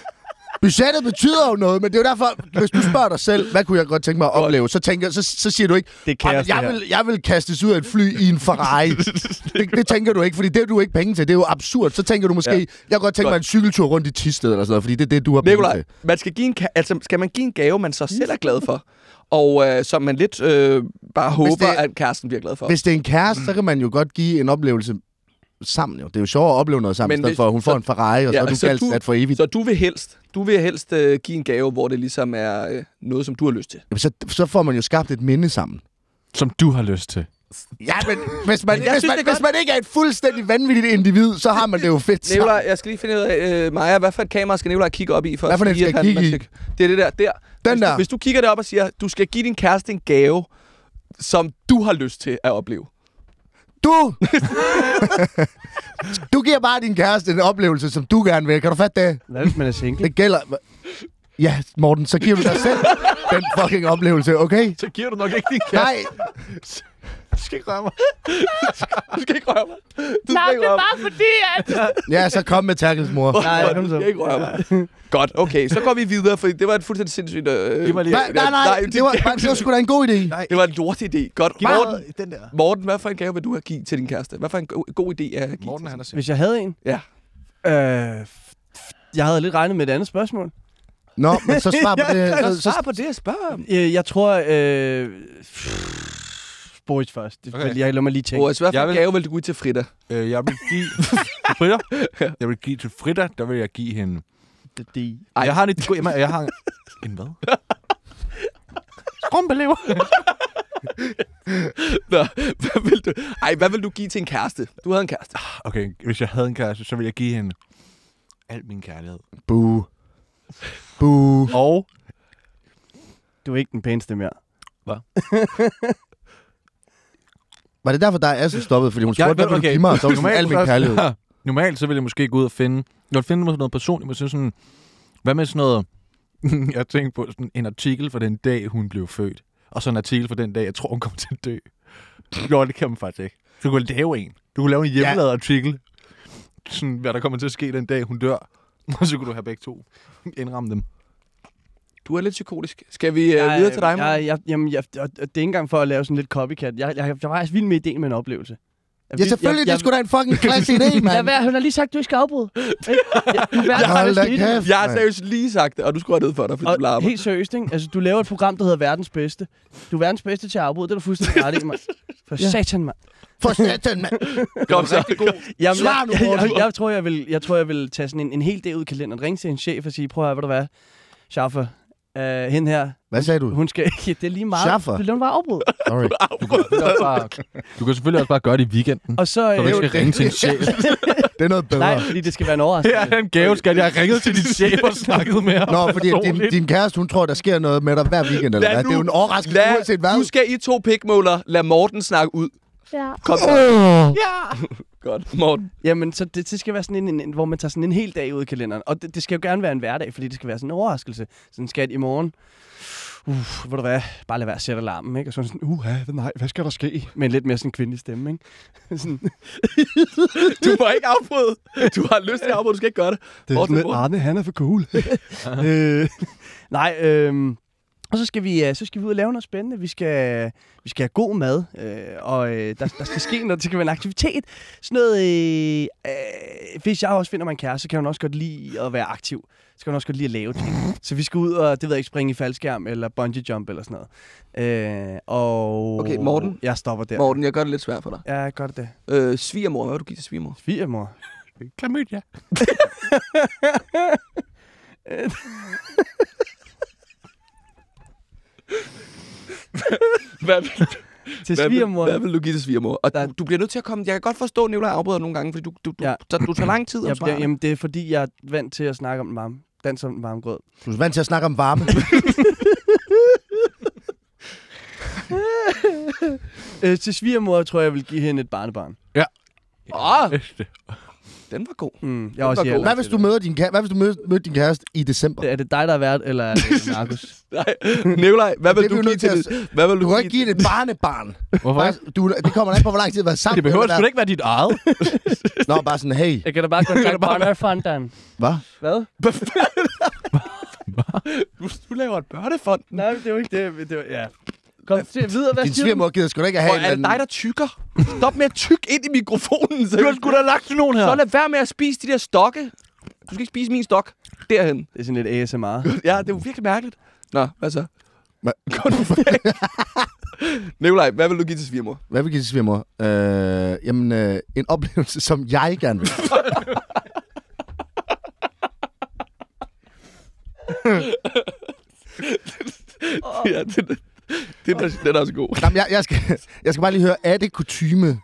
Speaker 3: Budgettet betyder jo noget, men det er jo derfor, hvis du spørger dig selv, hvad kunne jeg godt tænke mig at opleve, så, tænker, så, så siger du ikke,
Speaker 4: Det er kaos,
Speaker 3: "Ej,
Speaker 4: det
Speaker 3: jeg,
Speaker 4: her.
Speaker 3: vil, jeg vil kastes ud af et fly i en Ferrari. det, det, tænker du ikke, fordi det har du ikke penge til. Det er jo absurd. Så tænker du måske,
Speaker 1: Ja.
Speaker 3: jeg kunne godt tænke
Speaker 1: Godt.
Speaker 3: mig en cykeltur rundt i Tisted eller sådan noget, fordi det er det, du har penge
Speaker 1: Nikolaj,
Speaker 3: til.
Speaker 1: man skal, give en, altså, skal man give en gave, man så selv er glad for, og øh, som man lidt øh, bare håber,
Speaker 3: det-
Speaker 1: at kæresten bliver glad for.
Speaker 3: Hvis det er en kæreste, så kan man jo godt give en oplevelse sammen. Jo. Det er jo sjovt at opleve noget sammen,
Speaker 1: Men
Speaker 3: i stedet for at hun får
Speaker 1: så-
Speaker 3: en Ferrari, og
Speaker 1: Ja,
Speaker 3: så er du
Speaker 1: så du-
Speaker 3: for evigt.
Speaker 1: Så du vil helst, du vil helst øh, give en gave, hvor det ligesom er øh, noget, som du har lyst til.
Speaker 3: Jamen, så, så får man jo skabt et minde sammen.
Speaker 2: Som du har lyst til.
Speaker 3: Ja, men hvis man, hvis,
Speaker 1: synes,
Speaker 3: man, hvis man ikke er et fuldstændig vanvittigt individ, så har man det jo fedt sammen.
Speaker 1: Jeg skal lige finde ud af, øh, Maja, hvad for et kamera skal Nikolaj kigge op i? For
Speaker 3: Hvad for
Speaker 1: at
Speaker 3: en
Speaker 1: sige,
Speaker 3: skal jeg kigge
Speaker 1: man Det er det der. der.
Speaker 3: Den
Speaker 1: hvis,
Speaker 3: der.
Speaker 1: Du, hvis du kigger derop og siger, du skal give din kæreste en gave, som du har lyst til at opleve.
Speaker 3: Du! du giver bare din kæreste en oplevelse, som du gerne vil. Kan du fatte det?
Speaker 4: Hvad hvis man er single?
Speaker 3: Det gælder... Ja, Morten, så giver du dig selv den fucking oplevelse, okay?
Speaker 2: Så giver du nok ikke din
Speaker 3: Nej,
Speaker 2: Du skal ikke røre mig.
Speaker 1: Du skal ikke røre mig. Du
Speaker 5: Nej, det er bare fordi, at...
Speaker 3: ja, så kom med tackles, mor.
Speaker 4: Nej, kom
Speaker 1: du
Speaker 4: så.
Speaker 1: skal ikke røre mig. Godt, okay. Så går vi videre, for det var et fuldstændig sindssygt... Øh,
Speaker 2: Giv mig lige-
Speaker 3: Nej, nej, nej, det var, det var sgu da en god idé.
Speaker 1: det var en lort idé. Godt.
Speaker 2: Giv
Speaker 1: Morten,
Speaker 2: den der.
Speaker 1: Morten, hvad for en gave vil du have give til din kæreste? Hvad for en go- god idé er at give
Speaker 2: Morten,
Speaker 1: til
Speaker 2: han er.
Speaker 4: Hvis jeg havde en?
Speaker 1: Ja.
Speaker 4: Øh, jeg havde lidt regnet med et andet spørgsmål.
Speaker 3: Nå, men så svar på det.
Speaker 1: Så
Speaker 3: Så, så,
Speaker 1: svar på det, jeg spørger om.
Speaker 4: Øh, jeg tror... Øh, Boris først. Det,
Speaker 2: Okay.
Speaker 4: okay. Jeg lad mig lige tænke.
Speaker 1: Boris, hvad for
Speaker 2: Jeg vil-
Speaker 1: gave vil du give til Frida?
Speaker 2: Øh, jeg vil give til Frida. Jeg vil give til Frida, der vil jeg give hende...
Speaker 4: Det, det.
Speaker 2: Ej. Jeg har en, jeg, jeg har en, en hvad? Rumpelever.
Speaker 1: Nå, hvad vil du? Ej, hvad vil du give til en kæreste? Du havde en kæreste.
Speaker 2: Okay, hvis jeg havde en kæreste, så ville jeg give hende al min kærlighed.
Speaker 3: Boo. Boo.
Speaker 2: Og
Speaker 4: Du er ikke den pæneste mere.
Speaker 3: Var det derfor, der er så stoppet? Fordi hun spurgte, hvad vil du give mig? Så var al min kærlighed.
Speaker 2: Normalt så ville jeg måske gå ud og finde... Jeg ville finde noget personligt, men så sådan... Hvad med sådan noget... jeg tænkte på sådan en artikel for den dag, hun blev født. Og så en artikel for den dag, jeg tror, hun kommer til at dø. Nå, det kan man faktisk ikke. Du kunne lave en. Du kunne lave en hjemmelavet artikel. Sådan, hvad der kommer til at ske den dag, hun dør. Og så kunne du have begge to. Indramme dem.
Speaker 1: Du er lidt psykotisk. Skal vi uh, videre til dig,
Speaker 4: jeg, jeg, jamen, jeg, og det er ikke engang for at lave sådan lidt copycat. Jeg, jeg, jeg var faktisk vild med ideen med en oplevelse. Jeg,
Speaker 3: Ja, selvfølgelig. Det er sgu da en fucking klasse idé,
Speaker 5: Lad
Speaker 3: mand.
Speaker 5: være, hun har lige sagt, du ikke skal afbryde. Ja,
Speaker 3: Hold da kæft.
Speaker 1: Jeg har seriøst lige sagt det, og du skulle have ned for dig, fordi du
Speaker 4: Og
Speaker 1: larmer.
Speaker 4: helt seriøst, ikke? Altså, du laver et program, der hedder Verdens Bedste. Du er verdens bedste til at afbryde. Det er du fuldstændig ret i, mand. For
Speaker 3: Ja.
Speaker 4: satan, mand.
Speaker 3: For satan, mand.
Speaker 1: Kom så.
Speaker 4: Jamen,
Speaker 3: Svar nu,
Speaker 4: jeg, jeg, jeg, jeg, tror, jeg vil, jeg tror, jeg vil tage sådan en, en hel dag ud i kalenderen, ringe til en chef og sige, prøv at høre, ved du hvad, Schaffer, uh, hende her,
Speaker 3: Hvad sagde du?
Speaker 4: hun skal, ja, det er lige meget,
Speaker 3: Schaffer?
Speaker 4: det er bare afbrud.
Speaker 3: Sorry.
Speaker 2: Du kan, selvfølgelig også bare, du kan selvfølgelig også bare gøre det i weekenden.
Speaker 4: Og så,
Speaker 2: Så du
Speaker 4: øh,
Speaker 2: ikke skal ringe til en chef.
Speaker 3: Det er noget bedre.
Speaker 4: nej, fordi det skal være en overraskelse.
Speaker 2: Her er en gave, skal jeg ringet til din chef og snakket med ham.
Speaker 3: Nå, fordi din, din kæreste, hun tror, der sker noget med dig hver weekend, eller hvad? Det er jo en overraskelse,
Speaker 1: Lad,
Speaker 3: uanset hvad.
Speaker 1: nu skal I to pikmåler lade Morten snakke ud.
Speaker 5: Ja.
Speaker 1: Kom så.
Speaker 3: Åh.
Speaker 1: Godt. Morten.
Speaker 4: Jamen, så det, det skal være sådan en, en, en, hvor man tager sådan en hel dag ud i kalenderen. Og det, det skal jo gerne være en hverdag, fordi det skal være sådan en overraskelse. Sådan skat i morgen. Uh, hvor du hvad? Bare lad være at sætte alarmen, ikke? Og så sådan, uh, hvad, nej, hvad skal der ske? Med en lidt mere sådan kvindelig stemme, ikke? sådan,
Speaker 1: Du må ikke afbryde. Du har lyst til at afbryde, du skal ikke gøre det.
Speaker 4: det er
Speaker 1: Morten,
Speaker 4: sådan lidt. Arne, han er for cool. øh, nej, øh, og så skal, vi, øh, så skal vi ud og lave noget spændende. Vi skal, vi skal have god mad, øh, og øh, der, der skal ske noget. Det skal være en aktivitet. Sådan noget, øh, øh, hvis jeg også finder mig en kæreste, så kan hun også godt lide at være aktiv. Så kan hun også godt lide at lave ting. Så vi skal ud og, det ved jeg ikke, springe i faldskærm eller bungee jump eller sådan noget. Øh, og
Speaker 1: Okay, Morten.
Speaker 4: Jeg stopper der.
Speaker 1: Morten, jeg gør det lidt svært for dig.
Speaker 4: Ja, godt det.
Speaker 1: Øh, svigermor, hvad vil du give til svigermor?
Speaker 4: Svigermor.
Speaker 2: Klamydia.
Speaker 1: Hvad vil,
Speaker 4: Til
Speaker 1: hvad, vil,
Speaker 4: svigermor.
Speaker 1: hvad vil du give til svigermor? Og
Speaker 4: Der-
Speaker 1: du, du bliver nødt til at komme... Jeg kan godt forstå, at Nicolaj afbryder nogle gange, fordi du, du, du,
Speaker 4: Ja.
Speaker 1: ja. så, du tager lang tid om
Speaker 4: bliver, jamen, det er fordi, jeg er vant til at snakke om den varme. Dans om den varme grød.
Speaker 3: Du er vant til at snakke om varme.
Speaker 4: Øh, til svigermor tror jeg, jeg vil give hende et barnebarn.
Speaker 1: Åh, den var god.
Speaker 4: Mm, jeg også
Speaker 1: var god.
Speaker 3: Hvad hvis du møder din, hvad hvis du møder, møder din kæreste i december?
Speaker 4: Er det dig, der er vært, eller er det Markus?
Speaker 1: Nej, Nicolaj, hvad vil
Speaker 3: Det
Speaker 1: du give til det? Hvad vil
Speaker 3: Du
Speaker 1: du,
Speaker 3: kan ikke give det et barnebarn.
Speaker 2: Hvorfor
Speaker 3: Du, det kommer an på, hvor lang tid det har været sammen.
Speaker 2: Det behøver sgu ikke være dit eget.
Speaker 3: Nå, bare sådan, hey.
Speaker 4: jeg kan da bare godt tage barnefondan.
Speaker 3: Hvad?
Speaker 4: Hvad?
Speaker 1: du, du laver et børnefond.
Speaker 4: Nej, det er jo ikke det. det var, ja. Kom til videre, hvad
Speaker 3: Din
Speaker 4: siger du?
Speaker 3: svigermor gider sgu da ikke at have
Speaker 1: Hvor
Speaker 3: en
Speaker 1: er det
Speaker 3: eller
Speaker 1: dig, der tykker? Stop med at tykke ind i mikrofonen. Så,
Speaker 2: Du har sgu da lagt til nogen her.
Speaker 1: så lad være med at spise de der stokke. Du skal ikke spise min stok. Derhen.
Speaker 4: Det er sådan lidt ASMR.
Speaker 1: Ja, det er jo virkelig mærkeligt. Nå, hvad så?
Speaker 3: Hva?
Speaker 1: Gå nu væk. Nikolaj, hvad vil du give til svigermor?
Speaker 3: Hvad vil give til svigermor? Øh, jamen, øh, en oplevelse, som jeg gerne vil.
Speaker 1: ja, det, det, er, den er også god.
Speaker 3: Jamen, jeg, jeg, skal, jeg skal bare lige høre, er det kutyme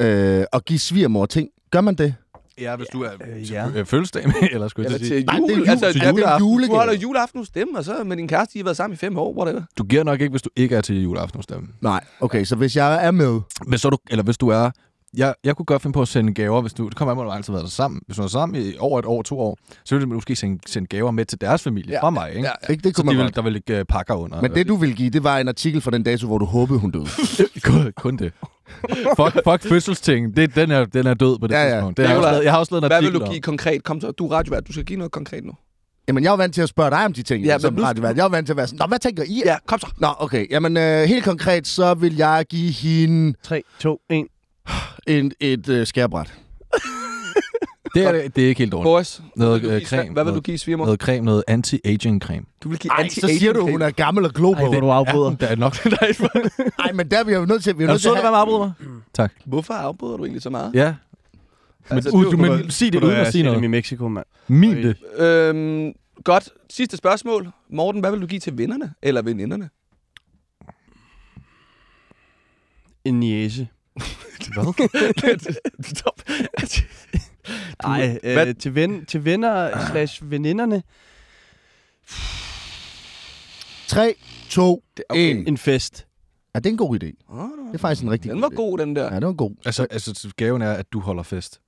Speaker 3: øh, at give svigermor ting? Gør man det?
Speaker 2: Ja, hvis du er
Speaker 4: Øh,
Speaker 2: til
Speaker 4: ja.
Speaker 2: øh, fødselsdag med, eller skulle jeg
Speaker 1: Eller
Speaker 2: sige.
Speaker 1: til
Speaker 3: Nej,
Speaker 1: jul.
Speaker 3: det er jul-
Speaker 1: altså,
Speaker 3: til juleaften.
Speaker 1: Du
Speaker 3: julegave.
Speaker 1: holder juleaften hos dem, og så med din kæreste, I har været sammen i fem år, whatever.
Speaker 2: Du giver nok ikke, hvis du ikke er til juleaften hos dem.
Speaker 3: Nej, okay, så hvis jeg er med...
Speaker 2: Men så er du, eller hvis du er... Jeg, jeg kunne godt finde på at sende gaver, hvis du... Det kommer an på, at du altid har været sammen. Hvis du er sammen i over et år, to år, så vil du måske sende, sende gaver med til deres familie
Speaker 1: Ja.
Speaker 2: fra mig, ikke?
Speaker 1: Ja.
Speaker 3: Ikke? Det
Speaker 2: Så
Speaker 3: kunne
Speaker 2: de
Speaker 3: man
Speaker 2: vil,
Speaker 3: godt.
Speaker 2: der vil ligge øh, pakker under.
Speaker 3: Men det, du ville give, det var en artikel fra den dato, hvor du håbede, hun døde.
Speaker 2: kun, kun det. fuck, fuck fødselsting. Det, den, er, den er død på det
Speaker 3: Ja, ja.
Speaker 2: tidspunkt. Det, har jeg, også
Speaker 1: Nikolaj,
Speaker 2: lavet, jeg har også lavet en
Speaker 1: Hvad
Speaker 2: artikel
Speaker 1: vil du give konkret? Kom så, du er radiovært, du skal give noget konkret nu.
Speaker 3: Jamen, jeg var vant til at spørge dig om de ting,
Speaker 1: Ja,
Speaker 3: ja, som
Speaker 1: nu-
Speaker 3: radiovært. Jeg var vant til at være sådan, Nå, hvad tænker I?
Speaker 1: Ja, kom så.
Speaker 3: Nå, okay. Jamen, øh, helt konkret, så vil jeg give hende
Speaker 4: 3, 2, 1.
Speaker 3: en, et øh, skærbræt.
Speaker 2: Det er, det er ikke helt dårligt.
Speaker 1: Boris,
Speaker 2: Noget,
Speaker 1: hvad vil du
Speaker 2: øh,
Speaker 1: give-
Speaker 2: creme,
Speaker 1: Hvad vil du
Speaker 2: noget-
Speaker 1: give svigermor?
Speaker 2: Noget creme, noget anti-aging creme.
Speaker 1: Du vil give
Speaker 3: Ej, så siger du, hun er gammel og på.
Speaker 4: Ej, hvor du afbryder.
Speaker 2: Ja, der er nok.
Speaker 3: Nej, men der er vi jo nødt til, vi er
Speaker 2: Er du
Speaker 3: nødt til at have...
Speaker 2: være med at afbryde mig? Tak.
Speaker 1: Hvorfor afbryder du egentlig så meget?
Speaker 2: Ja. Men,
Speaker 1: Altså,
Speaker 2: uh,
Speaker 1: du-
Speaker 2: du,
Speaker 1: du-
Speaker 2: men sig det uden at sige noget.
Speaker 4: i Mexico, mand.
Speaker 2: Min det.
Speaker 1: Øhm, godt. Sidste spørgsmål. Morten, hvad vil du give til vennerne eller veninderne?
Speaker 4: En niese.
Speaker 2: Hvad?
Speaker 1: Stop.
Speaker 4: Nej, øh, til, ven, til venner slash veninderne.
Speaker 3: 3, 2,
Speaker 1: Det- okay.
Speaker 3: 1.
Speaker 4: En fest.
Speaker 3: Ja, det er en god idé. Det er faktisk en rigtig
Speaker 1: Den var god, den der.
Speaker 3: Ja, det var god.
Speaker 2: Altså, altså, gaven er, at du holder fest.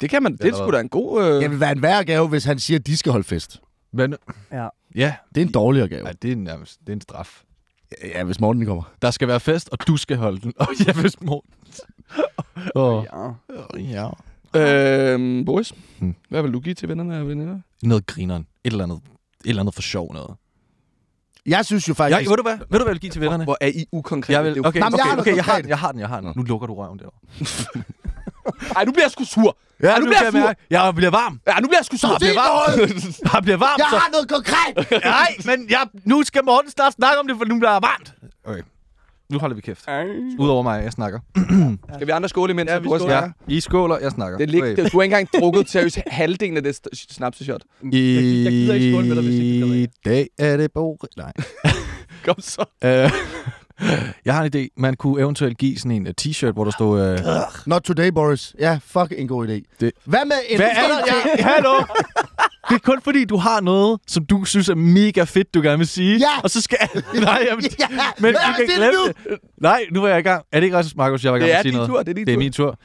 Speaker 1: Det kan man. Det er sgu
Speaker 2: hvad?
Speaker 1: da en god... Øh...
Speaker 3: Det vil være en værre gave, hvis han siger, at de skal holde fest.
Speaker 2: Men,
Speaker 4: Ja.
Speaker 2: ja,
Speaker 3: Det er en dårligere gave.
Speaker 2: Ej, det er nærmest det er en straf.
Speaker 3: Ja, hvis Morten kommer.
Speaker 2: Der skal være fest, og du skal holde den. Og jeg vil små. Åh,
Speaker 4: Ja.
Speaker 2: ja.
Speaker 1: Øhm, Boris,
Speaker 2: Hmm.
Speaker 1: hvad vil du give til vennerne og veninder?
Speaker 2: Noget grineren. Et eller andet. Et eller andet for sjov noget.
Speaker 3: Jeg synes jo faktisk...
Speaker 2: Jeg, ved du hvad? Ved du, hvad jeg vil give til vennerne?
Speaker 1: Hvor er I ukonkrete?
Speaker 2: Jeg vil, okay, okay,
Speaker 3: har noget
Speaker 2: okay, jeg har jeg har den, jeg har den. Nu lukker du røven derovre.
Speaker 1: Ej, nu bliver jeg sgu sur.
Speaker 2: Ja,
Speaker 1: nu bliver jeg sur.
Speaker 2: Jeg bliver varm.
Speaker 1: Ja, nu bliver jeg sgu sur.
Speaker 2: Jeg bliver varm. Jeg bliver varm,
Speaker 3: Jeg
Speaker 2: så...
Speaker 3: har noget konkret!
Speaker 2: Nej, men jeg, nu skal Morten snart snakke om det, for nu bliver jeg varmt. Okay. Nu holder vi kæft. Udover mig, jeg snakker.
Speaker 1: Skal vi andre skåle imens?
Speaker 4: Ja,
Speaker 1: Ja,
Speaker 4: vi skåler.
Speaker 1: snakker?
Speaker 2: I skåler, jeg snakker.
Speaker 1: Det er lig, det, du har ikke engang drukket seriøst halvdelen af det snapseshot.
Speaker 2: I
Speaker 4: jeg gider ikke skåle med dig, hvis ikke gider
Speaker 2: I dag er det Bore... Nej.
Speaker 1: Kom så.
Speaker 2: Jeg har en idé. Man kunne eventuelt give sådan en uh, t-shirt, hvor der stod... Uh,
Speaker 3: Not today, Boris. Ja, fuck en god idé.
Speaker 2: Det-
Speaker 3: Hvad med en...
Speaker 2: Hvad er der? Ja, hallo! det er kun fordi, du har noget, som du synes er mega fedt, du gerne vil sige.
Speaker 3: Ja.
Speaker 2: Og så skal... Nej, jamen,
Speaker 3: Ja,
Speaker 2: men
Speaker 3: lad
Speaker 2: du kan glemme
Speaker 3: nu.
Speaker 2: det. Nej, nu er jeg i gang. Er det ikke også, Markus, jeg var i gang med at sige noget?
Speaker 1: tur, det er din
Speaker 2: Det er
Speaker 1: tur.
Speaker 2: min tur.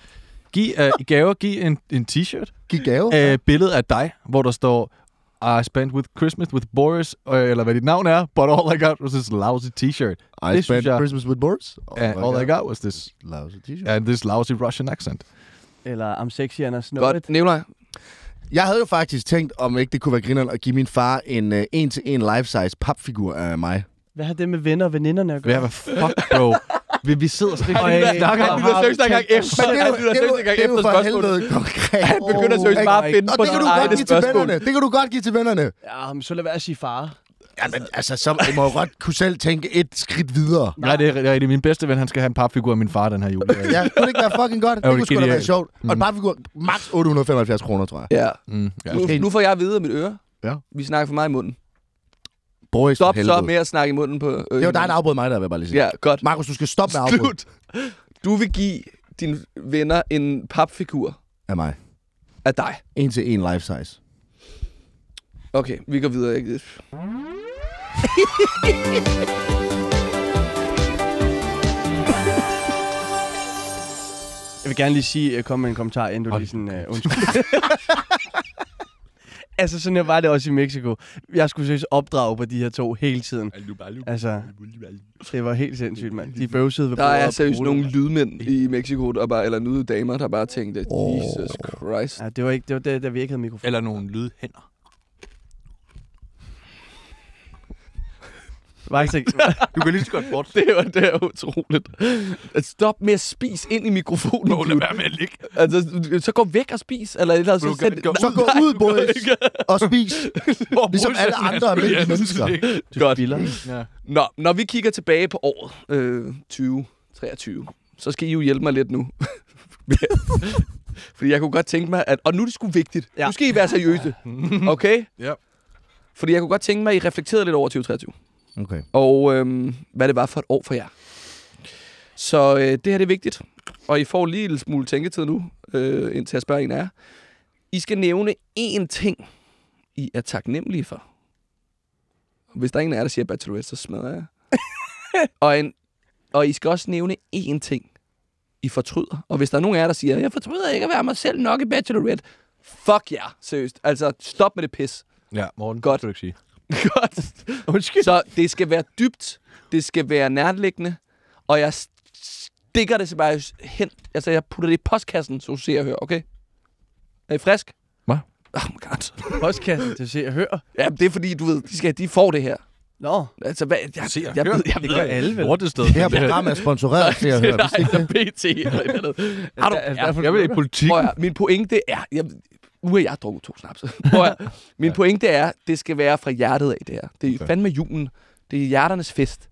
Speaker 2: Giv uh, i gaver, giv en, en t-shirt.
Speaker 3: Giv gave.
Speaker 2: uh, billede af dig, hvor der står I spent with Christmas with Boris, øh, eller hvad dit navn er, but all I got was this lousy t-shirt.
Speaker 3: I
Speaker 2: det
Speaker 3: spent
Speaker 2: jeg-
Speaker 3: Christmas with Boris. Oh
Speaker 2: And all I got was this,
Speaker 3: Lousy t-shirt.
Speaker 2: and this lousy Russian accent.
Speaker 4: Eller I'm sexy and I know it.
Speaker 1: Godt. Nikolaj.
Speaker 3: Jeg havde jo faktisk tænkt, om ikke det kunne være grineren at give min far en uh, en-til-en life-size papfigur af mig.
Speaker 4: Hvad har det med venner og veninderne at
Speaker 2: Hvad,
Speaker 4: gøre?
Speaker 2: hvad fuck, bro? vi, vi sidder slet ikke og snakker om
Speaker 1: seriøst
Speaker 4: du
Speaker 1: ikke engang efter.
Speaker 3: Men det er jo,
Speaker 1: Han
Speaker 3: det er jo, det for helvede konkret.
Speaker 1: Han begynder seriøst bare at finde
Speaker 3: Og
Speaker 1: på
Speaker 3: det kan
Speaker 1: sit
Speaker 3: du godt
Speaker 1: eget
Speaker 3: give til
Speaker 1: spørgsmål.
Speaker 3: vennerne. Det kan du godt give til vennerne.
Speaker 4: Ja, men så lad være at sige far.
Speaker 3: Ja, men altså, så jeg må jo godt kunne selv tænke et skridt videre.
Speaker 2: Nej, det er, det er rigtigt. Min bedste ven, han skal have en papfigur af min far den her jul.
Speaker 3: Ja, kunne det ikke være fucking godt? Det
Speaker 2: Jo,
Speaker 3: kunne
Speaker 2: det
Speaker 3: sgu da være sjovt. Og en
Speaker 2: Mm.
Speaker 3: papfigur, max 875 kroner, tror jeg.
Speaker 1: Ja.
Speaker 2: Mm, ja.
Speaker 1: Nu, nu får jeg at vide af mit øre.
Speaker 3: Ja.
Speaker 1: Vi snakker for meget i munden.
Speaker 3: Boris,
Speaker 1: Stop så med at snakke i munden på... Øh,
Speaker 3: Det var dig, der afbrød mig, der vil jeg bare lige sige.
Speaker 1: Ja, godt.
Speaker 3: Markus, du skal stoppe med at afbryde
Speaker 1: Slut. Du vil give dine venner en papfigur
Speaker 3: af mig.
Speaker 1: af dig.
Speaker 3: En til en life size.
Speaker 1: Okay, vi går videre. Ikke?
Speaker 4: Jeg vil gerne lige sige, uh, komme med en kommentar, inden du
Speaker 2: Hold
Speaker 4: lige sådan, uh, undskyld. altså, sådan her var det også i Mexico. Jeg skulle seriøst opdrage på de her to hele tiden. Altså, det var helt sindssygt, mand. De bøvsede ved
Speaker 1: Der er seriøst nogle lydmænd i Mexico, der bare, eller nyde damer, der bare tænkte, Jesus Christ.
Speaker 4: Ja, det var ikke det, var det da vi ikke havde mikrofon.
Speaker 2: Eller nogle lydhænder.
Speaker 4: Var ikke.
Speaker 2: Du kan lige så godt bort.
Speaker 1: Det var det er utroligt. At Stop med at spise ind i mikrofonen.
Speaker 2: Lade
Speaker 1: dude.
Speaker 2: være med at ligge.
Speaker 1: Altså, så gå væk og spis. Eller, eller så,
Speaker 2: kan- gå-
Speaker 3: Så gå ud, Boris, og spis. Ligesom alle andre almindelige mennesker.
Speaker 4: Du
Speaker 1: Godt.
Speaker 4: spiller.
Speaker 2: Ja.
Speaker 1: Nå, når vi kigger tilbage på året øh, 2023, så skal I jo hjælpe mig lidt nu. Fordi jeg kunne godt tænke mig, at... Og nu er det sgu vigtigt. Ja. Nu skal I være seriøse. Okay?
Speaker 2: Ja.
Speaker 1: Fordi jeg kunne godt tænke mig, at I reflekterede lidt over 2023.
Speaker 3: Okay.
Speaker 1: Og øhm, hvad det var for et år for jer. Så øh, det her det er vigtigt. Og I får lige en lille smule tænketid nu, øh, indtil jeg spørger en af jer. I skal nævne én ting, I er taknemmelige for. Hvis der er en af jer, der siger bachelorette, så smadrer jeg. og, en, og I skal også nævne én ting, I fortryder. Og hvis der er nogen af jer, der siger, jeg fortryder ikke at være mig selv nok i bachelorette. Fuck jer, yeah, seriøst. Altså, stop med det pis.
Speaker 2: Ja, Morten,
Speaker 1: Godt.
Speaker 2: du ikke sige.
Speaker 1: Godt.
Speaker 4: Undskyld.
Speaker 1: Så det skal være dybt, det skal være nærliggende, og jeg stikker det så bare hen. Altså, jeg putter det i postkassen, så du ser og hører, okay? Er I frisk?
Speaker 2: Hvad?
Speaker 1: Oh my god.
Speaker 4: Postkassen til at se og høre.
Speaker 1: Ja, det er fordi, du ved, de, skal, de får det her.
Speaker 4: Nå,
Speaker 1: Altså, hvad, jeg,
Speaker 2: Se og
Speaker 1: jeg,
Speaker 2: hør.
Speaker 1: ved, jeg,
Speaker 4: det gør alle vel.
Speaker 2: Lortested.
Speaker 3: Det her program er sponsoreret til at høre.
Speaker 1: Nej, eller BT eller et eller andet. Har du,
Speaker 4: Altså, derfor-
Speaker 2: Jeg vil i politik.
Speaker 1: min pointe er... Jeg, nu har jeg drukket to snaps. Min pointe er, det skal være fra hjertet af, det her. Det er
Speaker 2: Okay.
Speaker 1: fandme julen. Det er hjerternes fest.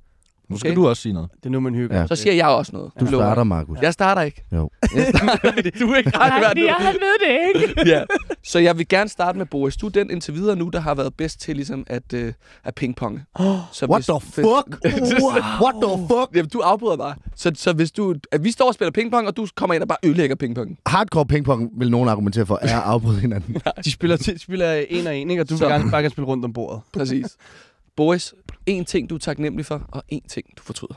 Speaker 2: Nu skal
Speaker 1: Okay.
Speaker 2: du også sige noget.
Speaker 4: Det er nu, man hygger.
Speaker 3: Ja.
Speaker 1: Så siger jeg også noget.
Speaker 3: Du
Speaker 1: Lover.
Speaker 3: starter, Markus.
Speaker 1: Jeg starter ikke.
Speaker 3: Jo.
Speaker 1: Jeg starter, du er ikke ret
Speaker 5: Nej, fordi jeg han ved det ikke.
Speaker 1: ja. Så jeg vil gerne starte med Boris. Du er den indtil videre nu, der har været bedst til ligesom at, øh, at pingponge. Så
Speaker 3: What the fuck? What the fuck?
Speaker 1: Jamen, du afbryder mig. Så, så hvis du... At vi står og spiller pingpong, og du kommer ind og bare ødelægger pingpong.
Speaker 3: Hardcore pingpong vil nogen argumentere for, er at afbryde hinanden.
Speaker 4: De spiller, til, spiller en og en, ikke? og du
Speaker 1: Så-
Speaker 4: vil gerne bare kan spille rundt om bordet.
Speaker 1: Præcis. Boris, en ting, du er taknemmelig for, og en ting, du fortryder.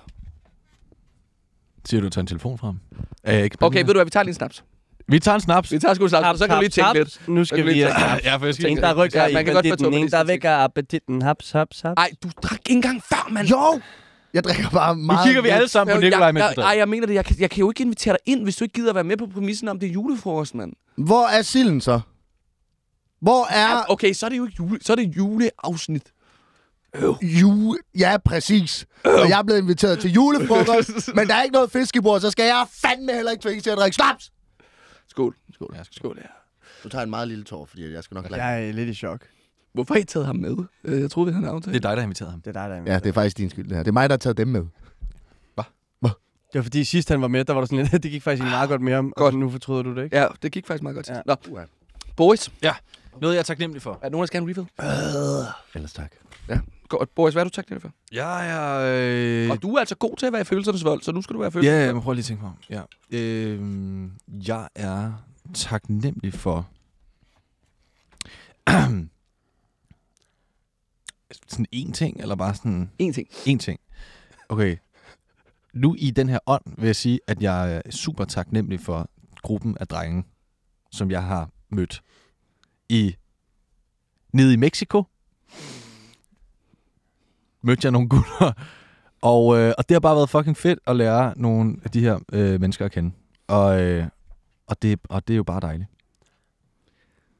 Speaker 2: Siger du, at tage en telefon frem? Er jeg ikke
Speaker 1: Okay, ved du hvad, vi tager lige en snaps.
Speaker 2: Vi tager en snaps.
Speaker 1: Vi tager sgu en snaps, og så kan du lige tænke lidt.
Speaker 4: Nu
Speaker 1: Så
Speaker 4: skal
Speaker 1: kan du
Speaker 4: vi...
Speaker 1: lige tænke-.
Speaker 2: Ja, for jeg skal
Speaker 4: En, der rykker
Speaker 1: Ja,
Speaker 4: i
Speaker 1: man kan godt
Speaker 4: banditten.
Speaker 1: fortå,
Speaker 4: En, der
Speaker 1: hvad de
Speaker 4: vækker appetitten. Haps, haps, haps.
Speaker 1: Ej, du drak ikke engang før, mand.
Speaker 3: Jo! Jeg drikker bare
Speaker 2: Nu
Speaker 3: meget...
Speaker 2: kigger vi alle sammen på Nikolaj,
Speaker 1: jeg,
Speaker 2: mens
Speaker 1: jeg,
Speaker 2: vi
Speaker 1: ej, jeg mener det. Jeg kan, jeg kan jo ikke invitere dig ind, hvis du ikke gider at være med på præmissen om det er julefrokost, mand.
Speaker 3: Hvor er silden så? Hvor er
Speaker 1: Ja, okay, så er det jo ikke jule, så er det juleafsnit.
Speaker 3: Jule... Ja, præcis. Og jeg er blevet inviteret til julefrokost, men der er ikke noget fisk i bordet, så skal jeg fandme heller ikke tvinge til at drikke snaps.
Speaker 1: Skål. Skål.
Speaker 2: Ja, skål.
Speaker 1: Skål, ja.
Speaker 3: Du tager en meget lille tår, fordi jeg skal nok lade.
Speaker 4: Jeg er lidt i chok.
Speaker 1: Hvorfor har I taget ham med? Øh, Jeg troede, vi havde en aftale.
Speaker 2: Det er dig, der har inviteret ham.
Speaker 4: Det er dig, der er med.
Speaker 3: Ja, det er faktisk din skyld, det her. Det er mig, der har taget dem med.
Speaker 4: Det var fordi sidst han var med, der var der sådan lidt, det gik faktisk egentlig meget godt med ham.
Speaker 1: Godt.
Speaker 4: Og nu fortryder du det, ikke?
Speaker 1: Ja, det gik faktisk meget godt.
Speaker 4: Ja.
Speaker 1: Ja. Nå. Boris,
Speaker 2: Noget, jeg er taknemmelig for.
Speaker 1: er der nogen, der skal have en refill?
Speaker 3: Ellers tak.
Speaker 1: Godt. Boris, hvad er du taknemmelig for?
Speaker 2: Jeg er... Øh...
Speaker 1: Og du er altså god til at være i følelsernes vold, så nu skal du være i følelsernes
Speaker 2: Ja, men prøv lige at tænke mig om. Ja. Øhm, jeg er taknemmelig for... sådan én ting, eller bare sådan
Speaker 1: En ting.
Speaker 2: én ting? Okay. Nu i den her ånd vil jeg sige, at jeg er super taknemmelig for gruppen af drenge, som jeg har mødt i nede i Mexico. Mødte jeg nogle gutter, og, øh, og det har bare været fucking fedt at lære nogle af de her øh, mennesker at kende. Og, øh, og, det, og det er jo bare dejligt.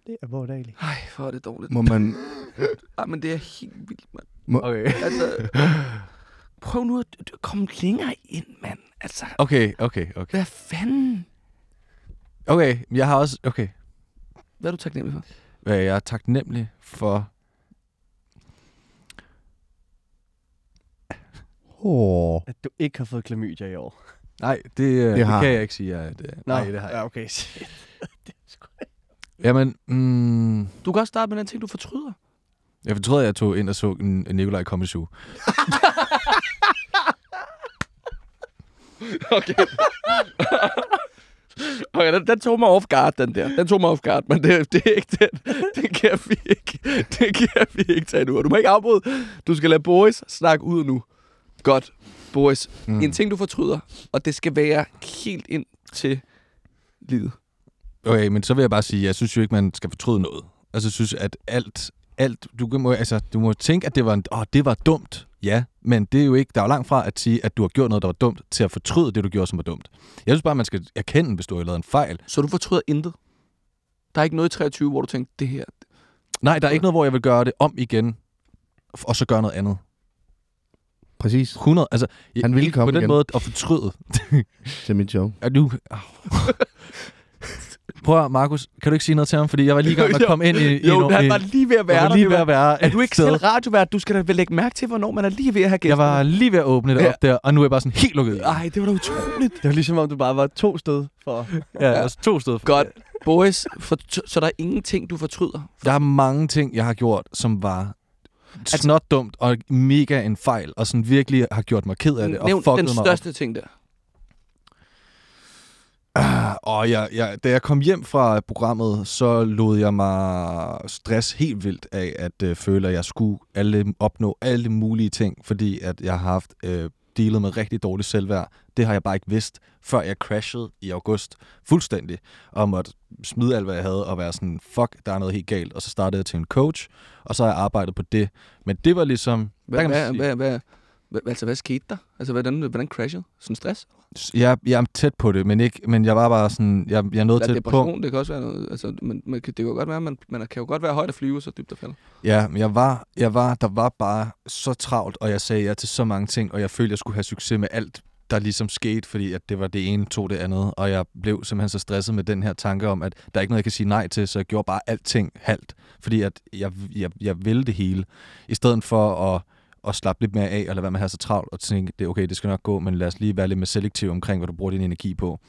Speaker 4: Det er hvor dagligt.
Speaker 1: Ej, hvor er det dårligt.
Speaker 3: Må man...
Speaker 1: Ej, men det er helt vildt, mand.
Speaker 2: Okay.
Speaker 1: Altså, prøv nu at at komme længere ind, mand. Altså,
Speaker 2: Okay, okay, okay.
Speaker 1: hvad fanden?
Speaker 2: Okay, jeg har også... Okay.
Speaker 1: Hvad er du taknemmelig for?
Speaker 2: Hvad jeg er taknemmelig for...
Speaker 3: Oh.
Speaker 4: At du ikke har fået klamydia i år.
Speaker 2: Nej, det, det,
Speaker 3: Det
Speaker 2: det
Speaker 3: har-
Speaker 2: kan jeg ikke sige. At, uh, nej, det har jeg
Speaker 4: Ja, okay. shit. det er sgu
Speaker 2: Jamen, mm,
Speaker 1: Du kan også starte med den ting, du fortryder.
Speaker 2: jeg fortrød, at jeg tog ind og så Nikolaj Comedy Show.
Speaker 1: Okay. okay, den, den tog mig off guard, den der. Den tog mig off guard, men det, det er ikke den. Den kan vi ikke, den kan vi ikke tage nu. Og du må ikke afbryde. Du skal lade Boris snakke ud nu. Godt. Boris,
Speaker 2: Mm.
Speaker 1: en ting, du fortryder, og det skal være helt ind til livet.
Speaker 2: Okay, men så vil jeg bare sige, jeg synes jo ikke, man skal fortryde noget. Altså, jeg synes, at alt, alt du, må, altså, du må tænke, at det var, en, åh, det var dumt. Ja, men det er jo ikke, der er jo langt fra at sige, at du har gjort noget, der var dumt, til at fortryde det, du gjorde, som var dumt. Jeg synes bare, man skal erkende, hvis du har lavet en fejl.
Speaker 1: Så du fortryder intet? Der er ikke noget i 23, hvor du tænker, det her...
Speaker 2: Nej, der er ikke noget, hvor jeg vil gøre det om igen, og så gøre noget andet.
Speaker 3: Præcis.
Speaker 2: 100, altså,
Speaker 3: Han ville komme
Speaker 2: på den
Speaker 3: igen.
Speaker 2: måde at fortryde.
Speaker 3: Til mit show.
Speaker 2: Er du... Au. Prøv at, Markus, kan du ikke sige noget til ham? Fordi jeg var lige i gang med at komme ind i... i
Speaker 1: Jo,
Speaker 2: no-
Speaker 1: han
Speaker 2: i-
Speaker 1: var lige ved at være
Speaker 2: jeg
Speaker 1: der.
Speaker 2: var lige ved at være
Speaker 1: Er du ikke
Speaker 2: sted.
Speaker 1: selv radiovært? Du skal da vel lægge mærke til, hvornår man er lige ved at have gæster.
Speaker 2: Jeg var lige ved at åbne det
Speaker 1: Ja.
Speaker 2: op der, og nu er jeg bare sådan helt lukket i.
Speaker 1: Ej, det var da utroligt.
Speaker 4: Det var ligesom om, du bare var to sted for...
Speaker 2: Ja, altså to steder.
Speaker 1: Godt. Boris, for, så der er ingenting, du fortryder?
Speaker 2: Der er mange ting, jeg har gjort, som var altså, snot dumt og mega en fejl, og sådan virkelig har gjort mig ked af det, og
Speaker 1: Nævn
Speaker 2: fucket
Speaker 1: den
Speaker 2: mig
Speaker 1: største ting der.
Speaker 2: op. Og jeg, jeg, da jeg kom hjem fra programmet, så lod jeg mig stress helt vildt af at øh, føle, at jeg skulle alle, opnå alle mulige ting, fordi at jeg har haft øh, dealet med rigtig dårligt selvværd. Det har jeg bare ikke vidst, før jeg crashede i august fuldstændig, og måtte smide alt, hvad jeg havde, og være sådan, fuck, der er noget helt galt. Og så startede jeg til en coach, og så har jeg arbejdet på det. Men det var ligesom...
Speaker 1: Hvad, hvad, hvad, hvad, hvad, altså, hvad skete der? Altså, hvordan, hvordan crashede? Sådan stress?
Speaker 2: Jeg, jeg er tæt på det, men, ikke, men jeg var bare sådan, jeg, jeg nåede
Speaker 1: Eller
Speaker 2: til
Speaker 1: depression, det kan også være noget, altså, man, man, det kan jo godt være, man, man kan jo godt være højt at flyve, så dybt at falde.
Speaker 2: Ja, men jeg var, jeg var, der var bare så travlt, og jeg sagde ja til så mange ting, og jeg følte, jeg skulle have succes med alt, der ligesom skete, fordi at det var det ene, tog det andet, og jeg blev simpelthen så stresset med den her tanke om, at der er ikke noget, jeg kan sige nej til, så jeg gjorde bare alting halvt, fordi at jeg, jeg, jeg ville det hele, i stedet for at, at slappe lidt mere af, og lade være med at have så travlt, og tænke, det er okay, det skal nok gå, men lad os lige være lidt mere selektiv omkring, hvad du bruger din energi på.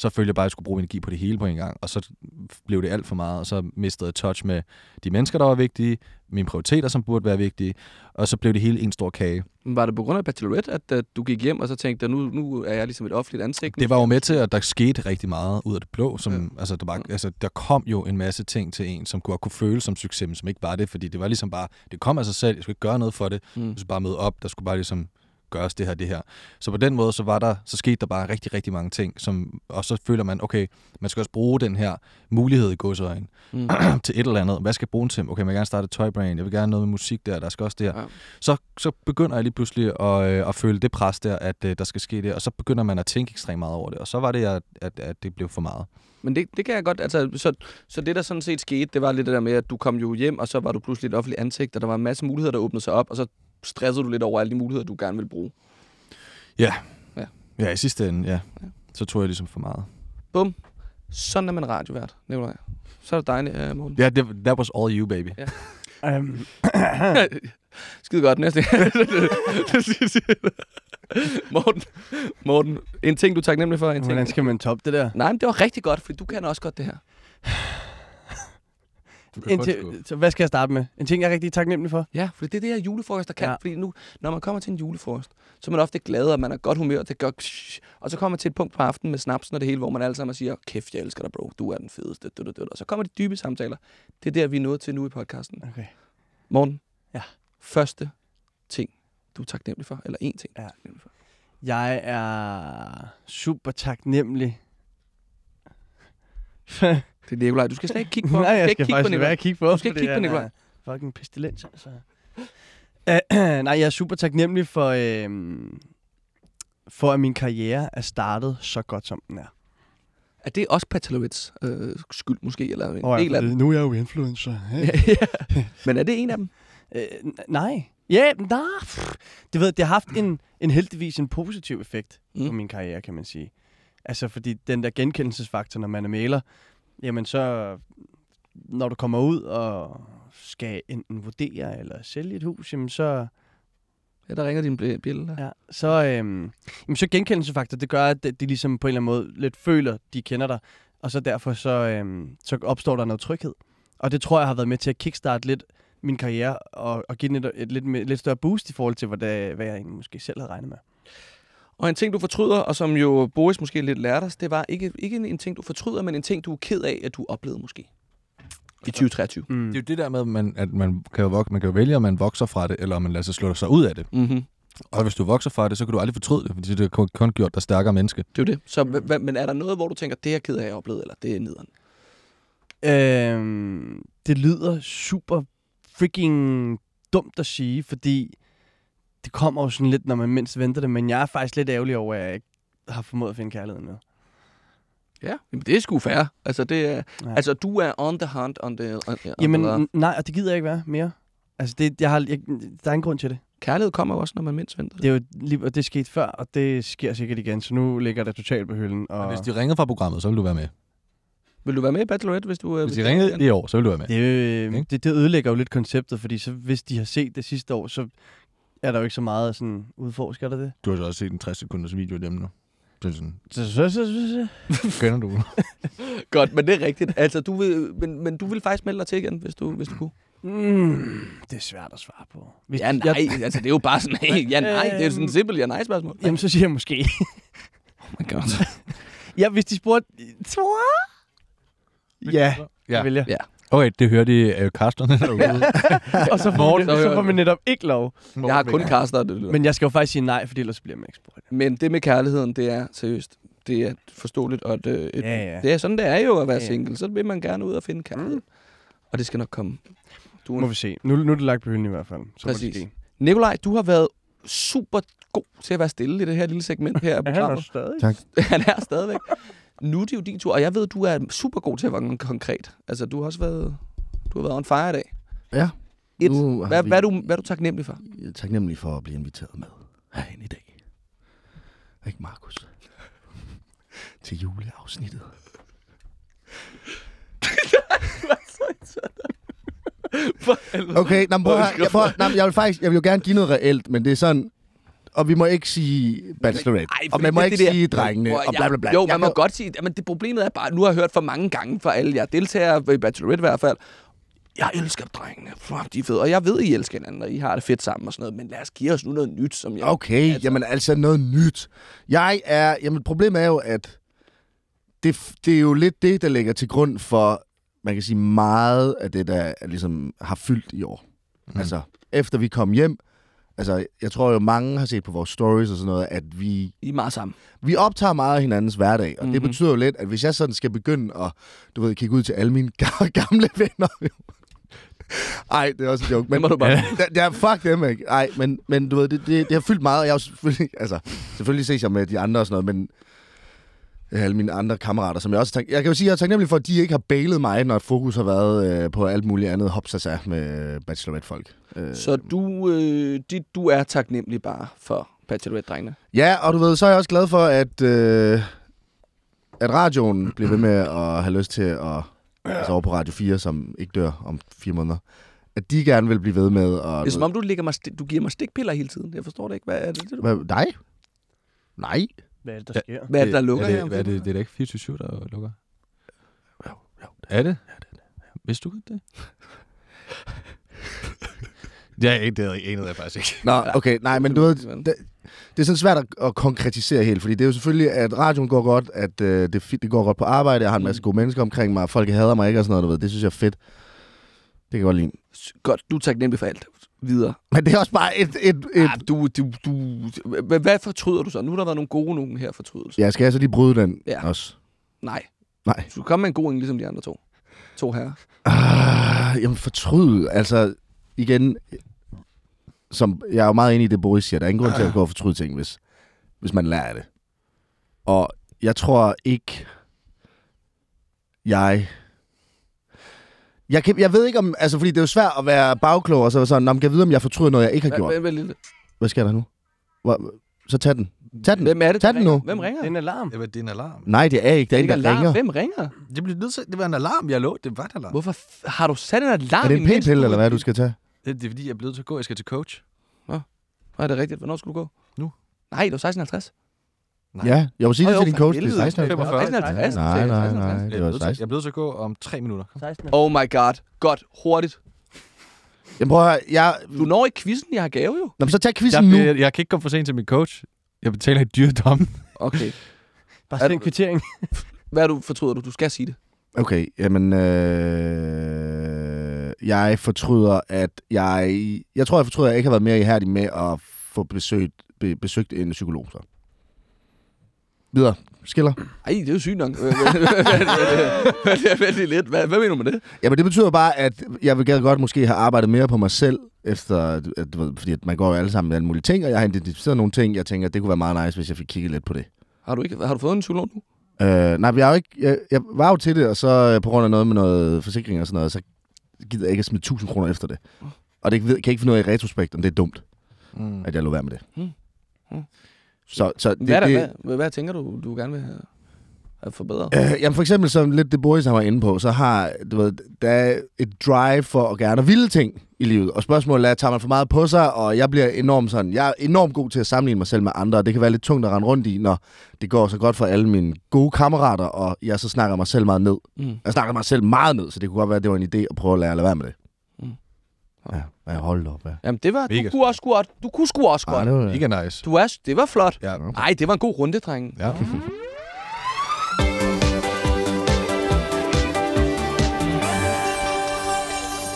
Speaker 2: Så følte jeg bare, at jeg skulle bruge energi på det hele på en gang, og så blev det alt for meget, og så mistede jeg touch med de mennesker, der var vigtige, mine prioriteter, som burde være vigtige, og så blev det hele en stor kage.
Speaker 1: Var det på grund af Bachelorette, at, at du gik hjem og så tænkte, nu, nu er jeg ligesom et offentligt ansigt?
Speaker 2: Det var jo med til, at der skete rigtig meget ud af det blå. Som,
Speaker 1: Ja.
Speaker 2: altså, der, var, altså, der kom jo en masse ting til en, som kunne, kunne føles som succes, men som ikke var det, fordi det var ligesom bare, det kom af sig selv, jeg skulle ikke gøre noget for det,
Speaker 1: Mm.
Speaker 2: jeg skulle bare møde op, der skulle bare ligesom gøres det her, det her. Så på den måde, så var der, så skete der bare rigtig, rigtig mange ting, som, og så føler man, okay, man skal også bruge den her mulighed i godsøjen
Speaker 1: Mm.
Speaker 2: til et eller andet. Hvad skal jeg bruge den til? Okay, man vil gerne starte et tøjbrand, jeg vil gerne noget med musik der, der skal også det her.
Speaker 1: Ja.
Speaker 2: Så, så begynder jeg lige pludselig at, øh, at føle det pres der, at øh, der skal ske det, og så begynder man at tænke ekstremt meget over det, og så var det, at, at, at det blev for meget.
Speaker 1: Men det, det kan jeg godt, altså, så, så det der sådan set skete, det var lidt det der med, at du kom jo hjem, og så var du pludselig et offentligt ansigt, og der var en masse muligheder, der åbnede sig op, og så stressede du lidt over alle de muligheder, du gerne ville bruge.
Speaker 2: Ja, i sidste ende, ja. Så tror jeg ligesom for meget.
Speaker 1: Bum. Sådan er man radiovært, Nikolaj. Så er det dejligt, uh, Morten.
Speaker 2: Ja, det, that was all you, baby.
Speaker 4: Um,
Speaker 1: Skide godt, næste. Morten, Morten, en ting, du er taknemmelig for, en ting.
Speaker 4: hvordan skal man toppe det der?
Speaker 1: Nej, men det var rigtig godt, for du kan også godt det her.
Speaker 4: En til, så hvad skal jeg starte med? En ting, jeg er rigtig taknemmelig for?
Speaker 1: Ja, for det er det her julefrokoster kan.
Speaker 4: Ja.
Speaker 1: Ja. Fordi nu, når man kommer til en julefrokost, så er man ofte glad, og man er godt humør, det gør og så kommer man til et punkt på aftenen med snapsen og det hele, hvor man alle sammen siger, kæft, jeg elsker dig, bro, du er den fedeste, du, du, du. og så kommer de dybe samtaler. Det er der, vi er nået til nu i podcasten.
Speaker 4: Okay.
Speaker 1: Morten,
Speaker 4: Ja.
Speaker 1: første ting, du er taknemmelig for? Eller én ting, du er
Speaker 4: Ja.
Speaker 1: taknemmelig for?
Speaker 4: Jeg er super taknemmelig.
Speaker 1: Det er Nikolaj. Du skal slet ikke kigge på
Speaker 4: Nej, jeg
Speaker 1: ikke
Speaker 4: skal
Speaker 1: kigge på
Speaker 4: faktisk være kigge på.
Speaker 1: Du skal ikke kigge på Nikolaj.
Speaker 4: Fucking pestilens, altså. Uh, nej, jeg er super taknemmelig for, øhm, for at min karriere er startet så godt, som den er.
Speaker 1: Er det også Patalovids øh, skyld måske? Eller en
Speaker 4: Og
Speaker 1: del af dem?
Speaker 4: nu er jeg jo influencer. Hey.
Speaker 1: ja. Men er det en af dem?
Speaker 4: Øh, nej. Ja, nej. pff. Det, ved, det har haft en, en heldigvis en positiv effekt mm. på min karriere, kan man sige. Altså, fordi den der genkendelsesfaktor, når man er maler, jamen så, når du kommer ud og skal enten vurdere eller sælge et hus, jamen så,
Speaker 1: Ja, der ringer din bj- bjælle
Speaker 4: ja, så, øhm, jamen så genkendelsesfaktor, det gør, at de, ligesom på en eller anden måde lidt føler, de kender dig, og så derfor så, øhm, så opstår der noget tryghed. Og det tror jeg har været med til at kickstarte lidt min karriere og, og give den et, et lidt, mere- lidt større boost i forhold til, hvad, hvad jeg egentlig måske selv havde regnet med.
Speaker 1: Og en ting, du fortryder, og som jo Boris måske lidt lærte os, det var ikke, ikke en, ting, du fortryder, men en ting, du er ked af, at du oplevede måske. I 2023.
Speaker 4: Mm.
Speaker 2: Det er jo det der med, at man, at man, kan, jo man kan jo vælge, om man vokser fra det, eller om man lader sig slå sig ud af det.
Speaker 1: Mm-hmm.
Speaker 2: Og hvis du vokser fra det, så kan du aldrig fortryde det, fordi det har kun, gjort dig stærkere menneske.
Speaker 1: Det er jo det. Så, men er der noget, hvor du tænker, det er jeg ked af, at jeg har oplevet, eller det er nederen?
Speaker 4: Øhm, det lyder super freaking dumt at sige, fordi det kommer jo sådan lidt, når man mindst venter det, men jeg er faktisk lidt ærgerlig over, at jeg ikke har formået at finde kærligheden nu.
Speaker 1: Ja, Jamen, det er sgu fair. Altså, det er,
Speaker 4: Ja.
Speaker 1: altså, du er on the hunt on the... On, on
Speaker 4: Jamen,
Speaker 1: the,
Speaker 4: nej, og det gider jeg ikke være mere. Altså, det, jeg har, jeg, der er ingen grund til det.
Speaker 1: kærlighed kommer jo også, når man mindst venter det.
Speaker 4: Det er jo lige, og det skete før, og det sker sikkert igen, så nu ligger det totalt på hylden. Og
Speaker 2: hvis de ringede fra programmet, så vil du være med.
Speaker 1: Vil du være med i Bachelorette, hvis du... øh,
Speaker 2: Hvis
Speaker 1: hvis
Speaker 2: de ringede i år, så vil du være med.
Speaker 4: det, øh,
Speaker 2: Ikke?
Speaker 4: det, det ødelægger jo lidt konceptet, fordi så, hvis de har set det sidste år, så er der jo ikke så meget sådan udforsker der det.
Speaker 2: Du har så også set en 60 sekunders video af dem nu. Det er sådan,
Speaker 4: Så, så, så, så, så.
Speaker 2: kender du?
Speaker 1: Godt, men det er rigtigt. Altså, du vil, men, men du vil faktisk melde dig til igen, hvis du, hvis du kunne.
Speaker 4: Mm, det er svært at svare på. Hvis,
Speaker 1: Ja, nej. Altså, det er jo bare sådan, hey, ja, nej. Det er jo sådan et simpelt ja-nej-spørgsmål.
Speaker 4: Jamen, så siger jeg måske.
Speaker 1: Oh my God.
Speaker 4: ja, hvis de spurgte... Tror Ja,
Speaker 2: Ja.
Speaker 4: det vil jeg.
Speaker 1: Ja.
Speaker 2: Okay, det hørte de øh, kasterne derude.
Speaker 4: Og så får, man,
Speaker 1: så hører
Speaker 4: får man netop ikke lov.
Speaker 1: Jeg har kun kaster, det lyder.
Speaker 4: Men jeg skal jo faktisk sige nej, for ellers bliver man ikke spurgt.
Speaker 1: Men det med kærligheden, det er seriøst. Det er forståeligt, og det, et,
Speaker 4: Ja, ja.
Speaker 1: det er sådan, det er jo at være
Speaker 4: Ja, ja.
Speaker 1: single. Så vil man gerne ud og finde kærlighed. Mm. Og det skal nok komme. Du er
Speaker 4: Må vi se. Nu, nu er det lagt på hylden i hvert fald. Så må det
Speaker 1: Præcis.
Speaker 4: ske.
Speaker 1: Nikolaj, du har været super god til at være stille i det her lille segment her. af programmet.
Speaker 4: stadig.
Speaker 3: Tak.
Speaker 1: Han er stadigvæk. Nu er det jo din tur, og jeg ved, du er super god til at være konkret. Altså, du har også været, du har været on fire i dag.
Speaker 3: Ja.
Speaker 1: Et.
Speaker 3: Nu
Speaker 1: Hvad,
Speaker 3: vi-
Speaker 1: hvad, er du, hvad er du taknemmelig for?
Speaker 3: Jeg er taknemmelig for at blive inviteret med herinde i dag. Ikke, Markus? Til juleafsnittet. Okay, men prøv, jeg, prøv, men jeg vil faktisk, jeg vil jo gerne give noget reelt, men det er sådan, og vi må ikke sige bachelorette,
Speaker 1: Ej,
Speaker 3: og man må
Speaker 1: det-
Speaker 3: ikke
Speaker 1: det der-
Speaker 3: sige drengene,
Speaker 1: Prøv,
Speaker 3: og
Speaker 1: jeg-
Speaker 3: bla bla bla.
Speaker 1: Jo,
Speaker 3: Jeg
Speaker 1: man må
Speaker 3: kan-
Speaker 1: godt sige, men det problemet er bare, nu har jeg hørt for mange gange fra alle jer deltagere i Bachelorette i hvert fald, jeg elsker drengene, Fuck, de er fede, og jeg ved, I elsker hinanden, og I har det fedt sammen og sådan noget, men lad os give os nu noget nyt, som jeg...
Speaker 3: Okay,
Speaker 1: Altså-
Speaker 3: jamen altså noget nyt. Jeg er, jamen problemet er jo, at det, det er jo lidt det, der ligger til grund for, man kan sige, meget af det, der er, ligesom har fyldt i år.
Speaker 2: Mm.
Speaker 3: Altså, efter vi kom hjem, altså, jeg tror jo, mange har set på vores stories og sådan noget, at vi,
Speaker 1: I er meget sammen.
Speaker 3: vi optager meget af hinandens hverdag, og mm-hmm. det
Speaker 1: Mhm.
Speaker 3: betyder jo lidt, at hvis jeg sådan skal begynde at, du ved, kigge ud til alle mine ga- gamle venner, ej, det er også en joke.
Speaker 1: Men må du bare...
Speaker 3: Ja, ja, fuck dem, ikke? Ej, men, men du ved, det, det, det har fyldt meget. Jeg har selvfølgelig, altså, selvfølgelig ses jeg med de andre og sådan noget, men øh, alle mine andre kammerater, som jeg også tænker, jeg kan jo sige, at jeg er taknemmelig for, at de ikke har bailet mig, når fokus har været øh, på alt muligt andet hopsasa med bachelorette-folk. Øh,
Speaker 1: Så du, øh, det, du er taknemmelig bare for Bachelorette-drengene?
Speaker 3: Ja, og du ved, så er jeg også glad for, at, øh, at radioen bliver ved med at have lyst til at, altså over på Radio 4, som ikke dør om fire måneder, at de gerne vil blive ved med at...
Speaker 1: Det er som om, du, ligger mig du giver mig stikpiller hele tiden. Jeg forstår det ikke. Hvad er det, det du...
Speaker 3: Hvad, dig? Nej.
Speaker 4: Hvad er det, der sker?
Speaker 1: Hvad er det, der lukker
Speaker 2: er det,
Speaker 1: her?
Speaker 2: hvad er det, det er da ikke 24 der lukker?
Speaker 3: Jo, jo.
Speaker 2: Er det? Ja, det er det. Vidste du godt det? Ja, ikke, det anede jeg faktisk ikke.
Speaker 3: Nå, okay, nej, men du ved, det, det er sådan svært at, at konkretisere helt, fordi det er jo selvfølgelig, at radioen går godt, at øh, det, det går godt på arbejde, jeg har en masse gode mennesker omkring mig, folk hader mig ikke og sådan noget, du ved, det synes jeg er fedt. Det kan jeg godt lide.
Speaker 1: Godt, du er taknemmelig for alt. Videre.
Speaker 3: Men det er også bare et... et, et
Speaker 1: Ja, du, du, du, hvad, fortryder du så? Nu har der været nogle gode nogen her fortrydelser.
Speaker 3: ja, skal jeg så lige bryde den
Speaker 1: Ja.
Speaker 3: også?
Speaker 1: Nej.
Speaker 3: Nej.
Speaker 1: Du skal komme med en god en, ligesom de andre to. To her.
Speaker 3: Ah, jamen fortryde, altså igen, som jeg er jo meget enig i det, Boris siger. Der er ingen grund til at gå og fortryde ting, hvis, hvis man lærer det. Og jeg tror ikke, jeg... Jeg, kan, jeg ved ikke om... Altså, fordi det er jo svært at være bagklog, og så sådan, "Nå, men kan jeg vide, om jeg fortryder noget, jeg ikke har gjort?
Speaker 1: Hvem, hvem,
Speaker 3: Hvad sker der nu? Hvor, så tag den. Tag den.
Speaker 1: hvem er det,
Speaker 3: Tag den nu.
Speaker 1: Hvem ringer?
Speaker 4: Det er en alarm.
Speaker 2: Det var din alarm.
Speaker 3: Nej, det er ikke. Det er
Speaker 1: ikke
Speaker 3: der
Speaker 1: alarm.
Speaker 3: ringer.
Speaker 1: Hvem ringer?
Speaker 2: Det blev nødt til, det var en alarm, jeg lå. Det var en alarm.
Speaker 1: Hvorfor f- har du sat en alarm?
Speaker 3: Er det en p-pille, eller hvad du skal tage?
Speaker 2: Det, det er fordi, jeg er blevet til at gå. Jeg skal til coach.
Speaker 1: Nej, er det rigtigt? Hvornår skulle du gå?
Speaker 2: Nu.
Speaker 1: Nej, det var 16.50.
Speaker 2: Nej.
Speaker 3: Ja, jeg vil sige
Speaker 1: Åh,
Speaker 3: det
Speaker 1: jo,
Speaker 3: til din coach. Det er 16.
Speaker 2: 45.
Speaker 1: 16.50.
Speaker 3: Nej, nej,
Speaker 1: 16.50.
Speaker 3: nej.
Speaker 2: Jeg
Speaker 3: Det
Speaker 2: er,
Speaker 3: var
Speaker 2: blevet til,
Speaker 3: 16.
Speaker 2: jeg er blevet til at gå om tre minutter.
Speaker 4: 16.
Speaker 1: Oh my god. Godt. Hurtigt.
Speaker 3: Jamen prøv at høre, jeg...
Speaker 1: Du når ikke quizzen, jeg har gave jo.
Speaker 3: Nå, men så tag
Speaker 2: Jeg,
Speaker 3: quizzen nu.
Speaker 2: jeg, jeg kan ikke komme for sent til min coach. Jeg betaler i dyrdom.
Speaker 1: Okay.
Speaker 4: Bare
Speaker 1: Er
Speaker 4: send
Speaker 1: du-
Speaker 4: kvittering.
Speaker 1: Hvad er du fortryder du? Du skal sige det.
Speaker 3: Okay, jamen... Øh, jeg fortryder, at jeg... Jeg tror, jeg fortryder, at jeg ikke har været mere ihærdig med at få besøgt, be, besøgt en psykolog. Så. Videre. Skiller.
Speaker 1: Ej, det er jo sygt nok. Hvad- hvad- lidt. Hvad hvad mener du med det?
Speaker 3: Jamen, det betyder bare, at jeg vil gerne godt måske have arbejdet mere på mig selv, efter, at, fordi at man går jo alle sammen med alle mulige ting, og jeg har identificeret nogle ting, jeg tænker, det kunne være meget nice, hvis jeg fik kigget lidt på det.
Speaker 1: Har du, ikke, har du fået en psykolog nu?
Speaker 3: Øh, nej, jeg, er jo ikke, jeg, jeg var jo til det, og så øh, på grund af noget med noget forsikring og sådan noget, så gider jeg ikke at smide 1000 kroner efter det. Og det kan jeg ikke finde ud af i retrospekt, om det er dumt,
Speaker 2: Mm.
Speaker 3: at jeg lå være med det.
Speaker 1: Mm. Mm.
Speaker 3: Så, så det,
Speaker 1: Hvad, er der,
Speaker 3: det,
Speaker 1: hvad, hvad tænker du, du gerne vil have, have forbedret?
Speaker 3: Øh, jamen for eksempel, som lidt det Boris han var inde på, så har, du ved, der er et drive for at gerne ville ting i livet. Og spørgsmålet er, tager man for meget på sig, og jeg bliver enormt sådan, jeg er enormt god til at sammenligne mig selv med andre, og det kan være lidt tungt at rende rundt i, når det går så godt for alle mine gode kammerater, og jeg så snakker mig selv meget ned.
Speaker 1: Mm.
Speaker 3: Jeg snakker mig selv meget ned, så det kunne godt være, at det var en idé at prøve at lære at lade være med det.
Speaker 1: Mm.
Speaker 3: Ja, ja hold op, ja.
Speaker 1: Jamen, det var, du
Speaker 2: Mega
Speaker 1: kunne også godt. Du kunne sgu også
Speaker 3: Ej,
Speaker 1: godt.
Speaker 3: det var,
Speaker 2: Mega nice.
Speaker 1: Du er, det var flot.
Speaker 2: Ja.
Speaker 1: Nej, det var en god runde, drenge.
Speaker 2: ja.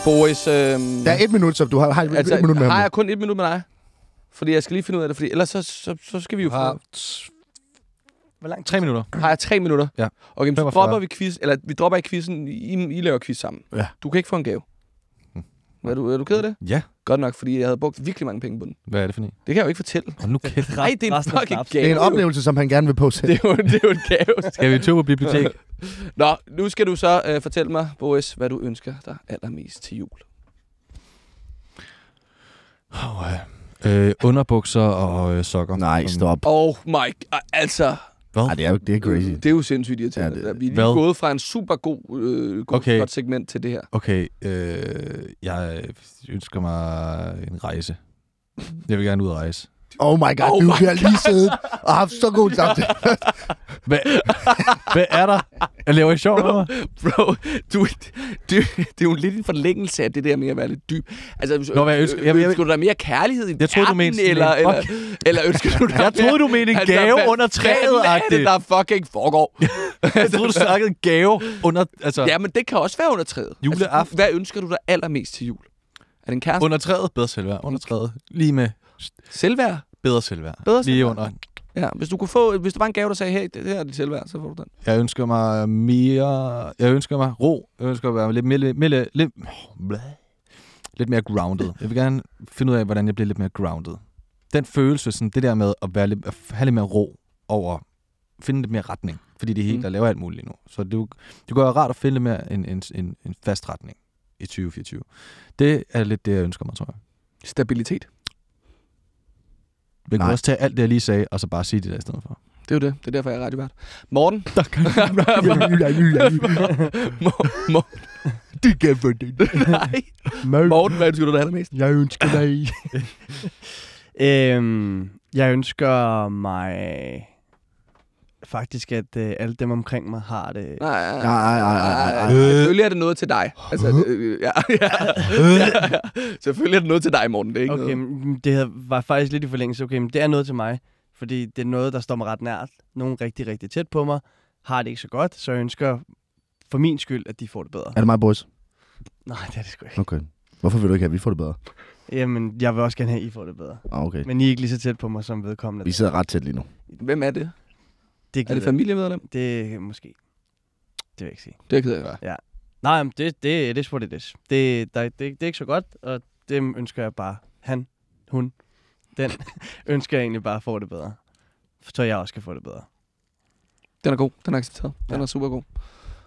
Speaker 1: Boris, øhm,
Speaker 3: der er et minut, så du har, har et,
Speaker 1: altså,
Speaker 3: et minut med
Speaker 1: har
Speaker 3: ham.
Speaker 1: jeg kun et minut med dig? Fordi jeg skal lige finde ud af det, fordi ellers så, så, så skal vi jo...
Speaker 2: Har
Speaker 4: Hvor lang tid?
Speaker 2: tre minutter.
Speaker 1: Har jeg tre minutter?
Speaker 2: Ja.
Speaker 1: Okay, men så
Speaker 2: 45.
Speaker 1: dropper vi quiz, eller vi dropper ikke quizzen, I, I laver quiz sammen.
Speaker 3: Ja.
Speaker 1: Du kan ikke få en gave. Er du, er du ked af det?
Speaker 2: Ja.
Speaker 1: Godt nok, fordi jeg havde brugt virkelig mange penge på den.
Speaker 2: Hvad er det for en?
Speaker 1: Det kan jeg jo ikke fortælle.
Speaker 2: Og nu kæft.
Speaker 1: Nej, det er en fucking gave.
Speaker 3: Det er en oplevelse, som han gerne vil på selv.
Speaker 1: Det er jo, det er jo en gave.
Speaker 2: Skal vi tur på bibliotek?
Speaker 1: Nå, nu skal du så øh, fortælle mig, Boris, hvad du ønsker dig allermest til jul.
Speaker 2: Oh, øh, underbukser og øh, sokker.
Speaker 3: Nej, stop.
Speaker 1: Oh my god, altså,
Speaker 3: Nej, det er jo det er crazy.
Speaker 1: det er jo sindssygt irriterende.
Speaker 3: Ja,
Speaker 1: Ja,
Speaker 3: det-
Speaker 1: vi er lige
Speaker 2: Hvad?
Speaker 1: gået fra en super god, øh, god
Speaker 2: Okay.
Speaker 1: godt segment til det her.
Speaker 2: Okay, øh, jeg ønsker mig en rejse. Jeg vil gerne ud og rejse.
Speaker 3: Oh my god,
Speaker 1: Oh
Speaker 3: du
Speaker 1: my
Speaker 3: har lige siddet og haft så god samtale.
Speaker 2: Hvad, hvad er der? Jeg laver I sjov med mig?
Speaker 1: Bro, du, du, det er jo lidt en forlængelse af det der med at være lidt dyb. Altså,
Speaker 2: Nå, hvad ønsker- jeg- jeg-
Speaker 1: ønsker du dig mere kærlighed i
Speaker 2: Jeg troede, du
Speaker 1: verden,
Speaker 2: mente
Speaker 1: eller,
Speaker 2: en-
Speaker 1: eller, eller ønsker du dig
Speaker 2: Jeg troede, du mente en gave
Speaker 1: hvad
Speaker 2: under
Speaker 1: fanden er det, der fucking foregår?
Speaker 2: Jeg troede, du snakkede en gave under... Altså,
Speaker 1: ja, men det kan også være under træet.
Speaker 2: Juleaften.
Speaker 1: Altså, hvad ønsker du dig allermest til jul? Er det en kæreste?
Speaker 2: under træet, bedre selvværd. Under træet, lige med
Speaker 1: Selvværd?
Speaker 2: bedre selvværd.
Speaker 1: Bedre
Speaker 2: Lige
Speaker 1: selvværd.
Speaker 2: under.
Speaker 1: Ja, hvis du kunne få, hvis der var en gave, der sagde, hey, det her er dit selvværd, så får du den.
Speaker 2: Jeg ønsker mig mere... Jeg ønsker mig ro. Jeg ønsker at være lidt mere... Lidt, lidt, lidt, blæh. lidt mere grounded. Jeg vil gerne finde ud af, hvordan jeg bliver lidt mere grounded. Den følelse, sådan det der med at, være lidt, at have lidt mere ro over... Finde lidt mere retning. Fordi det er helt,
Speaker 1: Mm.
Speaker 2: der laver alt muligt lige nu. Så det, det går rart at finde lidt mere en, en, en, en fast retning i 2024. Det er lidt det, jeg ønsker mig, tror jeg.
Speaker 1: Stabilitet.
Speaker 2: Vi kan
Speaker 3: Nej.
Speaker 2: også tage alt det, jeg lige sagde, og så bare sige det der i stedet for.
Speaker 1: Det er jo det. Det er derfor, jeg er radiovært. Morten? Mor- Mor-
Speaker 3: det kan for det.
Speaker 1: Nej. Morten, hvad ønsker du dig allermest?
Speaker 3: Jeg ønsker dig.
Speaker 4: Øhm, jeg ønsker mig faktisk, at øh, alle dem omkring mig har det.
Speaker 1: Nej, nej,
Speaker 3: Nej, nej, nej, nej.
Speaker 1: Selvfølgelig er det noget til dig. Altså, øh, ja, ja, ja, ja. Selvfølgelig er det noget til dig, Morten. Det er ikke
Speaker 4: Okay,
Speaker 1: noget.
Speaker 4: men det her var faktisk lidt i forlængelse. Okay, men det er noget til mig, fordi det er noget, der står mig ret nært. Nogen rigtig, rigtig tæt på mig har det ikke så godt, så jeg ønsker for min skyld, at de får det bedre.
Speaker 3: Er det mig, boys?
Speaker 4: Nej, det er det sgu ikke.
Speaker 3: Okay. Hvorfor vil du ikke have, at vi får det bedre?
Speaker 4: Jamen, jeg vil også gerne have, at I får det bedre.
Speaker 3: Ah, okay.
Speaker 4: Men I er ikke lige så tæt på mig som vedkommende.
Speaker 3: Vi sidder ret tæt lige nu.
Speaker 1: Hvem er det?
Speaker 4: Det
Speaker 1: Er det familiemedlem?
Speaker 4: Det er måske. Det vil jeg ikke sige.
Speaker 1: Det kan jeg gøre.
Speaker 4: Nej, men det, det, det er what it is. Det, der, det, det er ikke så godt, og det ønsker jeg bare. Han, hun, den ønsker jeg egentlig bare at få det bedre. Så jeg også kan få det bedre.
Speaker 1: Den er god. Den er accepteret. Den
Speaker 4: Ja.
Speaker 1: er super god.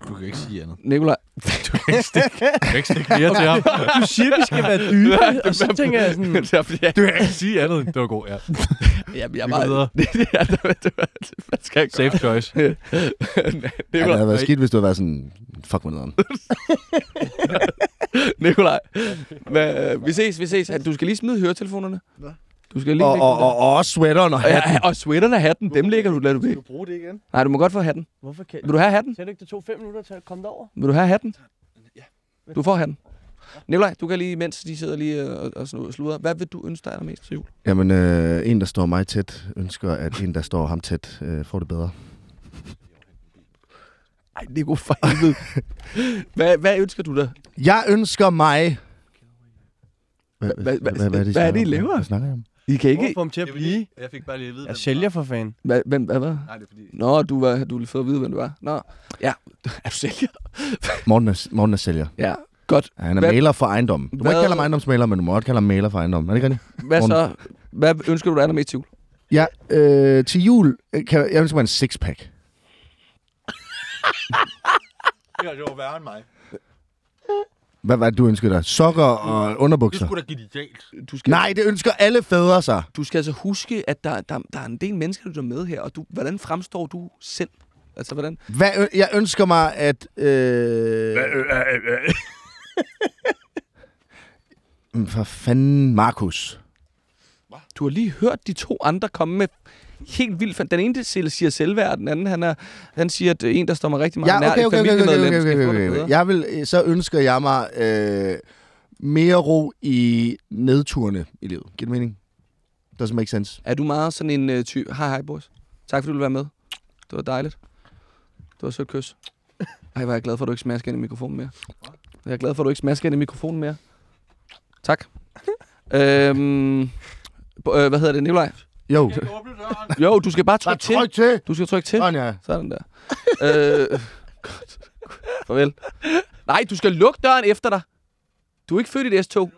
Speaker 2: Du kan ikke sige andet.
Speaker 1: Nikolaj.
Speaker 2: Du kan ikke stikke mere til ham.
Speaker 4: Du siger, vi skal være dybe, og så tænker jeg sådan...
Speaker 1: ja, fordi
Speaker 2: Du kan ikke sige andet. Det var god, ja.
Speaker 1: Ja, jeg er meget...
Speaker 2: videre.
Speaker 1: ja, det, det, skal jeg?
Speaker 2: Safe choice.
Speaker 3: Ja, det havde været skidt, hvis du havde været sådan, fuck med nederen.
Speaker 1: Nikolaj. Hvad, vi ses, vi ses. Du skal lige smide høretelefonerne.
Speaker 3: Hvad?
Speaker 1: Du skal lige
Speaker 3: Og, og, og, og også sweateren og hatten.
Speaker 1: Ja, og sweaterne og hatten, dem lægger du, lader du væk.
Speaker 3: bruge det igen?
Speaker 1: Nej, du må godt få hatten.
Speaker 4: Hvorfor kan...
Speaker 1: Vil du have hatten?
Speaker 4: Du ikke, det tog fem minutter til at komme derover?
Speaker 1: Vil du have hatten? Du får hatten. Nikolaj, du kan lige, mens de sidder lige øh, og, og sludrer. Hvad vil du ønske dig allermest til jul?
Speaker 3: Jamen, øh, en, der står mig tæt, ønsker, at en, der står ham tæt, øh, får det bedre.
Speaker 1: Ej, Nico, for helvede. hvad, hvad ønsker du dig?
Speaker 3: Jeg ønsker mig... Hvad,
Speaker 1: Hvad- hvad-
Speaker 3: hvad,
Speaker 1: hvad
Speaker 3: snakker
Speaker 1: er det, I laver?
Speaker 3: Hvad snakker I om?
Speaker 1: I kan
Speaker 4: Ikke... Hvorfor til at blive?
Speaker 2: Jeg fik bare lige at vide,
Speaker 4: Jeg sælger for fan.
Speaker 1: Hvad, hvem, hvad, hvad?
Speaker 2: Nej, det er fordi...
Speaker 1: Nå, du, var, du ville få at vide, hvem du var. Nå, ja. Er du sælger?
Speaker 3: Morten er, Morten er sælger.
Speaker 1: Ja, godt.
Speaker 3: Ja, han er
Speaker 1: Hvad-
Speaker 3: maler for ejendom. Du må
Speaker 1: Hvad-
Speaker 3: ikke kalde ham ejendomsmaler, men du må godt kalde ham maler for ejendom. Er det ikke rigtigt?
Speaker 1: Hvad så? Hvad ønsker du dig allermest til jul?
Speaker 3: Ja, øh, til jul øh, kan jeg, ønsker mig en sixpack.
Speaker 2: Det var værre end mig.
Speaker 3: Hvad var det, du ønskede dig? Sokker og
Speaker 2: Det
Speaker 3: underbukser?
Speaker 2: skulle da genialt.
Speaker 1: Du skal,
Speaker 3: Nej, det ønsker alle fædre sig.
Speaker 1: Du skal altså huske, at der, der, der er en del mennesker, der er med her, og du, hvordan fremstår du selv? Altså, hvordan...
Speaker 3: Hvad, jeg ønsker mig, at... Øh... Mm, For fanden, Markus.
Speaker 1: Du har lige hørt de to andre komme med helt vildt... Den ene siger selvværd, den anden han, er, han siger, at en, der står mig rigtig meget
Speaker 3: Ja,
Speaker 1: nær,
Speaker 3: okay,
Speaker 1: et
Speaker 3: okay, okay, okay, okay, okay, okay.
Speaker 1: bedre.
Speaker 3: Jeg vil, øh, så ønsker jeg mig øh, mere ro i nedturene i livet. Giver det mening? Doesn't make sense.
Speaker 1: Er du meget sådan en uh, type... Hej, hej, boys. Tak, fordi du ville være med. Det var dejligt. Det var et sødt kys. Ej, er jeg glad for, at du ikke smasker ind i mikrofonen mere. Jeg er glad for, at du ikke smasker ind i mikrofonen mere. Tak. øhm, øh, hvad hedder det, Nikolaj?
Speaker 3: Jo,
Speaker 1: Jo, du skal bare trykke til.
Speaker 3: tryk til.
Speaker 1: Du skal trykke til.
Speaker 3: Sådan ja.
Speaker 1: Sådan der. øh, godt. Farvel. Nej, du skal lukke døren efter dig. Du er ikke født i det S-tog.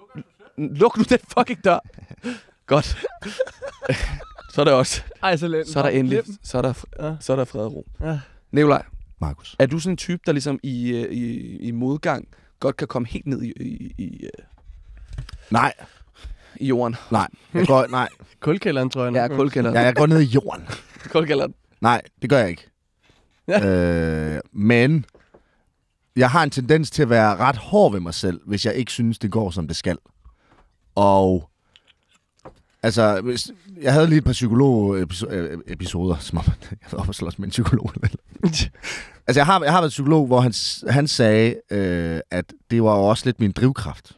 Speaker 1: Luk nu den fucking dør. Godt. så er der også.
Speaker 4: Ej, så let.
Speaker 1: Så er der endelig. Så er der,
Speaker 4: Ja.
Speaker 1: så er der fred og ro.
Speaker 4: Ja.
Speaker 1: Nikolaj,
Speaker 3: Markus.
Speaker 1: er du sådan en type, der ligesom i, øh, i, i modgang godt kan komme helt ned i, i, i, øh,
Speaker 3: Nej,
Speaker 1: i jorden?
Speaker 3: nej. Jeg går, nej.
Speaker 4: Kulkælderen, tror jeg.
Speaker 1: Ja, kulkælderen.
Speaker 3: Ja, jeg går ned i jorden.
Speaker 1: Kulkælderen.
Speaker 3: Nej, det gør jeg ikke. øh, men jeg har en tendens til at være ret hård ved mig selv, hvis jeg ikke synes, det går, som det skal. Og altså, hvis, jeg havde lige et par psykolog-episoder, som om jeg havde op og slås med en psykolog. Altså, jeg har, jeg har været psykolog, hvor han, han sagde, øh, at det var jo også lidt min drivkraft.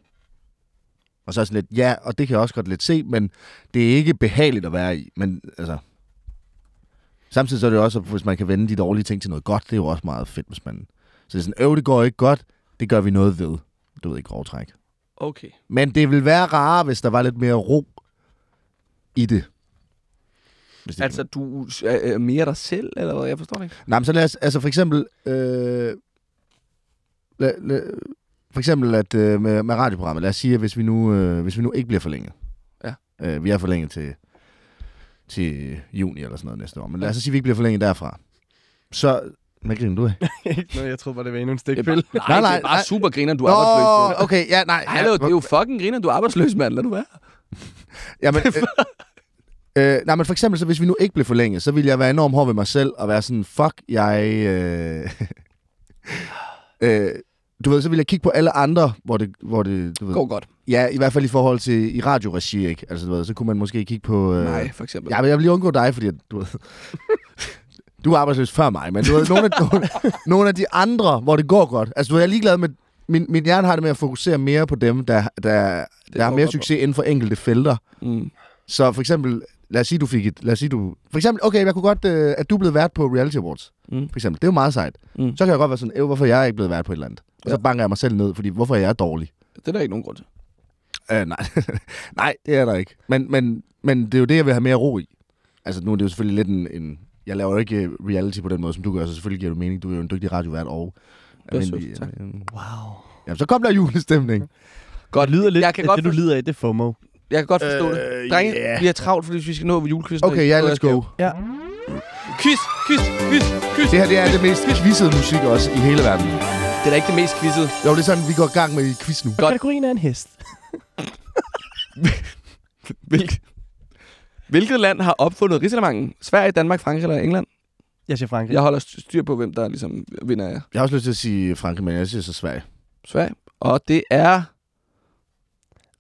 Speaker 3: Og så er sådan lidt, ja, og det kan jeg også godt lidt se, men det er ikke behageligt at være i. Men altså, Samtidig så er det jo også, hvis man kan vende de dårlige ting til noget godt, det er jo også meget fedt, hvis man... Så det er sådan, øv, det går ikke godt, det gør vi noget ved. Du ved ikke, grov træk.
Speaker 1: Okay.
Speaker 3: Men det vil være rarere, hvis der var lidt mere ro det. Hvis det
Speaker 1: Altså, du er er mere dig selv, eller hvad? Jeg forstår det ikke.
Speaker 3: Nej, men så lad os, altså for eksempel, øh, lad, lad, for eksempel at øh, med, med radioprogrammet, lad os sige, at hvis vi nu, øh, hvis vi nu ikke bliver forlænget.
Speaker 1: Ja.
Speaker 3: Øh, vi er forlænget til, til juni eller sådan noget næste år, men lad os så sige, at vi ikke bliver forlænget derfra. Så, hvad griner du af?
Speaker 4: Noget, jeg troede bare, det var endnu en
Speaker 1: bare, nej,
Speaker 3: Nej,
Speaker 1: nej, det er bare
Speaker 3: nej.
Speaker 1: super griner, du er arbejdsløs.
Speaker 3: Nå,
Speaker 1: jo.
Speaker 3: okay, ja, nej.
Speaker 1: Hallo, det er jo fucking griner, du er arbejdsløs, mand. Lad du være.
Speaker 3: Jamen, øh, øh, nej, men for eksempel, så hvis vi nu ikke blev forlænget, så ville jeg være enormt hård ved mig selv og være sådan, fuck, jeg... Øh, øh, du ved, så ville jeg kigge på alle andre, hvor det, hvor det du ved,
Speaker 1: Går godt.
Speaker 3: ja, i hvert fald i forhold til i radioregi, ikke? Altså, du ved, så kunne man måske kigge på... Øh,
Speaker 1: Nej, for eksempel.
Speaker 3: Ja, men jeg vil lige undgå dig, fordi du ved... du er arbejdsløs før mig, men du ved, nogle af, nogle, nogle af de andre, hvor det går godt. Altså, du er ligeglad med... Min, min hjerne har det med at fokusere mere på dem, der, der, der har mere succes inden for enkelte felter.
Speaker 1: Mm.
Speaker 3: Så for eksempel, lad os sige, du fik et... Lad os sige, du... For eksempel, okay, jeg kunne godt... Øh, at du er blevet vært på Reality Awards,
Speaker 1: Mm.
Speaker 3: for eksempel. Det er jo meget sejt.
Speaker 1: Mm.
Speaker 3: Så kan jeg godt være sådan, øh, hvorfor jeg er ikke blevet vært på et eller andet. Og så banker jeg mig selv ned, fordi hvorfor er jeg dårlig?
Speaker 1: Det er der ikke nogen grund til.
Speaker 3: Uh, nej. nej, det er der ikke. Men, men, men det er jo det, jeg vil have mere ro i. Altså nu er det jo selvfølgelig lidt en... en jeg laver jo ikke øh, reality på den måde, som du gør, så selvfølgelig giver det mening. Du er jo en dygtig radiovært og...
Speaker 1: Det er
Speaker 3: almindelig,
Speaker 1: sødt, tak.
Speaker 4: Wow.
Speaker 3: Jamen, så kom der julestemning.
Speaker 1: Godt.
Speaker 4: Det lyder lidt,
Speaker 1: Jeg kan
Speaker 4: det,
Speaker 1: godt
Speaker 4: det, du lider af, det er FOMO.
Speaker 1: Jeg kan godt forstå
Speaker 3: Øh,
Speaker 1: det. Drenge,
Speaker 3: ja.
Speaker 1: vi er travlt, fordi vi skal nå julequizzen.
Speaker 3: Okay, ja, let's go.
Speaker 4: Ja.
Speaker 1: Quiz, quiz, quiz, quiz.
Speaker 3: Det her, det er det mest quizzede musik også i hele verden.
Speaker 1: Det er da ikke det mest quizzede.
Speaker 3: Jo, det er sådan, vi går i gang med i quiz nu.
Speaker 4: Og kategorien er en hest.
Speaker 1: Hvilket, hvilket land har opfundet Rigsalamangen? Sverige, Danmark, Frankrig eller England?
Speaker 4: Jeg siger Frankrig.
Speaker 1: Jeg holder styr på, hvem der ligesom vinder af
Speaker 3: Jeg har også lyst til at sige Frankrig, men jeg siger så Sverige.
Speaker 1: Sverige. Og det er...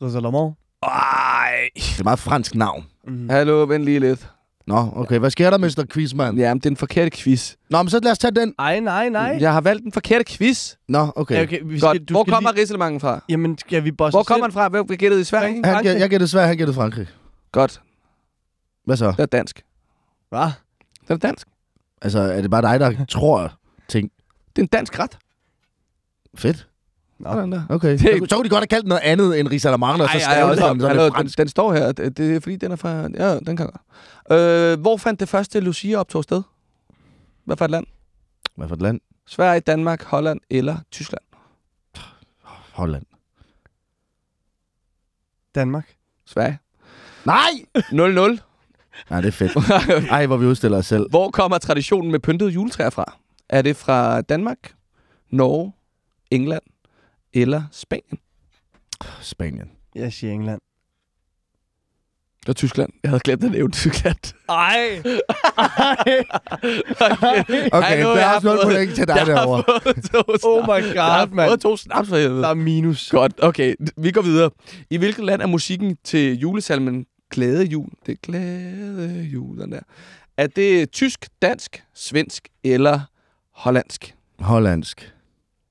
Speaker 4: Rosalamont.
Speaker 1: Ej.
Speaker 3: Det er meget fransk navn.
Speaker 4: Mm.
Speaker 1: Hallo, vent lige lidt.
Speaker 3: Nå, okay. Hvad sker der, Mr. Quizman?
Speaker 1: Jamen, det er en forkerte quiz.
Speaker 3: Nå, men så lad os tage den.
Speaker 4: Ej, nej, nej.
Speaker 1: Jeg har valgt den forkerte quiz.
Speaker 3: Nå, okay.
Speaker 4: Ja, okay vi
Speaker 1: Godt.
Speaker 4: skal, du
Speaker 1: Hvor
Speaker 4: skal
Speaker 1: kommer
Speaker 4: lige...
Speaker 1: Rigsalamangen fra?
Speaker 4: Jamen, skal vi bosse
Speaker 1: Hvor kommer den fra? Hvem gættede i Sverige?
Speaker 3: Han,
Speaker 4: Frankrig.
Speaker 3: jeg gættede Sverige, han gættede Frankrig.
Speaker 1: Godt.
Speaker 3: Hvad så?
Speaker 1: Det er dansk.
Speaker 4: Hva?
Speaker 1: Det er dansk.
Speaker 3: Altså, er det bare dig, der tror ting?
Speaker 1: Det er en dansk ret.
Speaker 3: Fedt.
Speaker 4: Nå.
Speaker 3: Okay.
Speaker 1: Det
Speaker 3: Så, kunne- så kunne de godt have kaldt noget andet end Risalamande, og så
Speaker 1: ej,
Speaker 3: det sådan lidt
Speaker 1: den, den står her. Det, det er fordi, den er fra... Ja, den kan. Øh, hvor fandt det første Lucia optog sted? Hvad for et land?
Speaker 3: Hvad for et land?
Speaker 1: Sverige, Danmark, Holland eller Tyskland?
Speaker 3: Holland.
Speaker 4: Danmark.
Speaker 1: Sverige.
Speaker 3: Nej!
Speaker 1: 0-0.
Speaker 3: Nej, det er fedt. Ej, hvor vi udstiller os selv.
Speaker 1: Hvor kommer traditionen med pyntede juletræer fra? Er det fra Danmark, Norge, England eller Spanien?
Speaker 3: Spanien.
Speaker 4: Jeg siger England.
Speaker 1: Det var Tyskland. Jeg havde glemt at nævne Tyskland.
Speaker 4: Ej!
Speaker 3: Okay,
Speaker 1: Hallo,
Speaker 3: der
Speaker 1: jeg
Speaker 3: er
Speaker 1: har
Speaker 3: også 0
Speaker 1: fået-
Speaker 3: point til dig
Speaker 1: Jeg har
Speaker 3: derovre.
Speaker 4: Oh my
Speaker 1: Jeg har
Speaker 4: god, mand.
Speaker 1: fået to snaps for helvede.
Speaker 4: Der er minus.
Speaker 1: Godt, okay. Vi går videre. I hvilket land er musikken til julesalmen Glæde Jul? Det er Glæde Jul, den der. Er det tysk, dansk, svensk eller hollandsk?
Speaker 3: Hollandsk.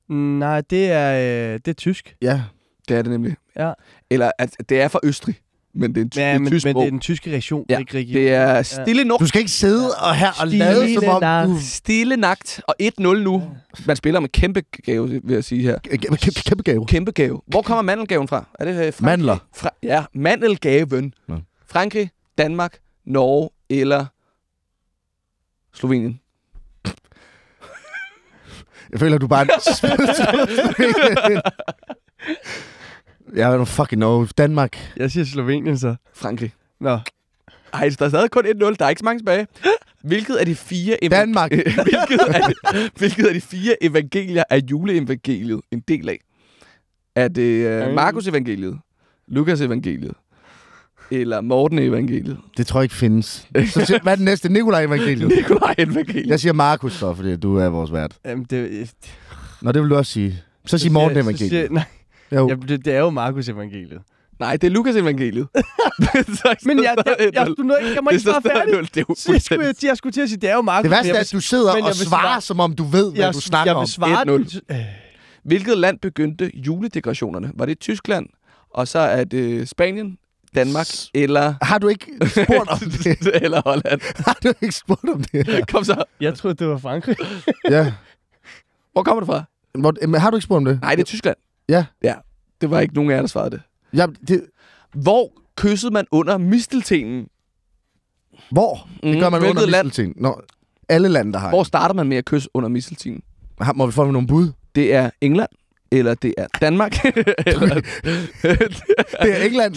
Speaker 4: Nej, det er, øh, det er tysk.
Speaker 3: Ja.
Speaker 1: Det er det nemlig.
Speaker 4: Ja.
Speaker 1: Eller at det er fra Østrig, men det er en ty-
Speaker 4: Ja, men,
Speaker 1: tysk
Speaker 4: men
Speaker 1: sprog.
Speaker 4: det er den tyske region,
Speaker 1: Ja,
Speaker 4: ikke region.
Speaker 1: Det er stille nok.
Speaker 3: Du skal ikke sidde og her og
Speaker 4: Stille
Speaker 3: lade som om
Speaker 4: nagt.
Speaker 3: du...
Speaker 1: Stille nagt og 1-0 nu. Man spiller med kæmpe gave, vil jeg sige her.
Speaker 3: Kæmpe, kæmpe, gave.
Speaker 1: Kæmpe gave. Hvor kommer mandelgaven fra? Er det øh, Frankrig?
Speaker 3: Mandler.
Speaker 1: Fra, ja, mandelgaven.
Speaker 3: Nå.
Speaker 1: Frankrig, Danmark, Norge eller Slovenien?
Speaker 3: Jeg føler, du bare... Jeg don't fucking know. Danmark.
Speaker 4: Jeg siger Slovenien så.
Speaker 1: Frankrig.
Speaker 4: Nå.
Speaker 1: Ej, der er stadig kun 1-0. Der er ikke så mange tilbage. Hvilket af de fire... eva-
Speaker 3: Danmark.
Speaker 1: hvilket, af de, hvilket af de fire evangelier er juleevangeliet en del af? Er det uh, Markus evangeliet, Lukas evangeliet eller Morten evangeliet?
Speaker 3: Det tror jeg ikke findes. Så siger, hvad er den næste? Nikolaj evangeliet.
Speaker 1: Nikolaj evangeliet.
Speaker 3: Jeg siger Markus så, fordi du er vores vært.
Speaker 4: Jamen, det,
Speaker 3: Nå, det vil du også sige. Så sig Morten
Speaker 4: så siger,
Speaker 3: evangeliet.
Speaker 4: nej,
Speaker 3: Jo.
Speaker 4: ja, det, det er jo Markus evangeliet.
Speaker 1: Nej, det er Lukas evangeliet. Så
Speaker 4: Men jeg, jeg, jeg, jeg,
Speaker 1: 1-0.
Speaker 4: du, nåede ikke- jeg må ikke svare
Speaker 1: står
Speaker 4: færdig.
Speaker 1: 0. Det er jo
Speaker 4: Så jeg, skulle, jeg, jeg skulle til at sige, det er jo Markus.
Speaker 3: Det værste er,
Speaker 4: jeg
Speaker 3: at du sidder og
Speaker 4: jeg
Speaker 3: svarer,
Speaker 4: svare-
Speaker 3: som om du ved, hvad
Speaker 4: jeg,
Speaker 3: du snakker
Speaker 4: jeg
Speaker 3: om.
Speaker 4: vil svare
Speaker 1: 1-0.
Speaker 4: Øh,
Speaker 1: Hvilket land begyndte juledekorationerne? Var det Tyskland, og så er det Spanien, Danmark eller...
Speaker 3: Har du ikke spurgt om det?
Speaker 1: eller Holland.
Speaker 3: Har du ikke spurgt om det?
Speaker 1: Kom så.
Speaker 4: Jeg troede, det var Frankrig.
Speaker 3: Ja.
Speaker 1: Hvor kommer du fra?
Speaker 3: Hvor, men har du ikke spurgt om det?
Speaker 1: Nej, det er Tyskland.
Speaker 3: Ja.
Speaker 1: Ja, det var ikke nogen af jer, der svarede det.
Speaker 3: Ja, det
Speaker 1: Hvor kyssede man under misteltenen?
Speaker 3: hvor? Det gør man
Speaker 1: hvilket
Speaker 3: under
Speaker 1: land?
Speaker 3: mistelten. Nå, alle lande, der har.
Speaker 1: Hvor starter man med at kysse under misteltenen?
Speaker 3: Må vi få nogle bud?
Speaker 1: Det er England, eller det er Danmark, eller
Speaker 3: Det er England.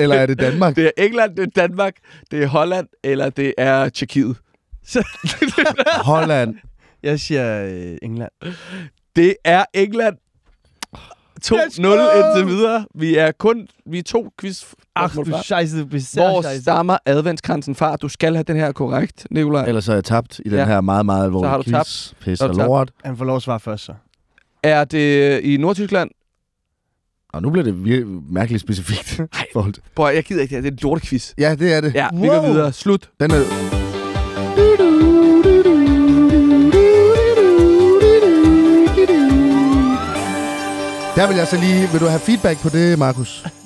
Speaker 3: Eller er det Danmark?
Speaker 1: det er England, det er Danmark, det er Holland, eller det er Tjekkiet.
Speaker 3: Holland.
Speaker 4: Jeg siger øh, England.
Speaker 1: Det er England. 2-0
Speaker 4: Let's go!
Speaker 1: indtil videre. Vi er kun vi er to quiz
Speaker 4: Ach, du scheisse,
Speaker 1: Hvor
Speaker 4: scheisse.
Speaker 1: stammer adventskransen fra? Du skal have den her korrekt, Nikolaj.
Speaker 3: Ellers er jeg tabt i den
Speaker 1: Ja.
Speaker 3: her meget, meget
Speaker 1: Så har
Speaker 3: alvorlige
Speaker 1: du
Speaker 3: quiz. Pis og
Speaker 1: tabt.
Speaker 3: lort.
Speaker 4: Han får lov at svare først, så.
Speaker 1: Er det i Nordtyskland?
Speaker 3: Og nu bliver det mærkeligt specifikt. til-
Speaker 1: Prøv, jeg gider ikke det her. Det er en lortequiz.
Speaker 3: Ja, det er det.
Speaker 1: Ja, vi går
Speaker 4: Wow.
Speaker 1: videre. Slut.
Speaker 3: Den er... Der vil jeg så lige... Vil du have feedback på det, Markus?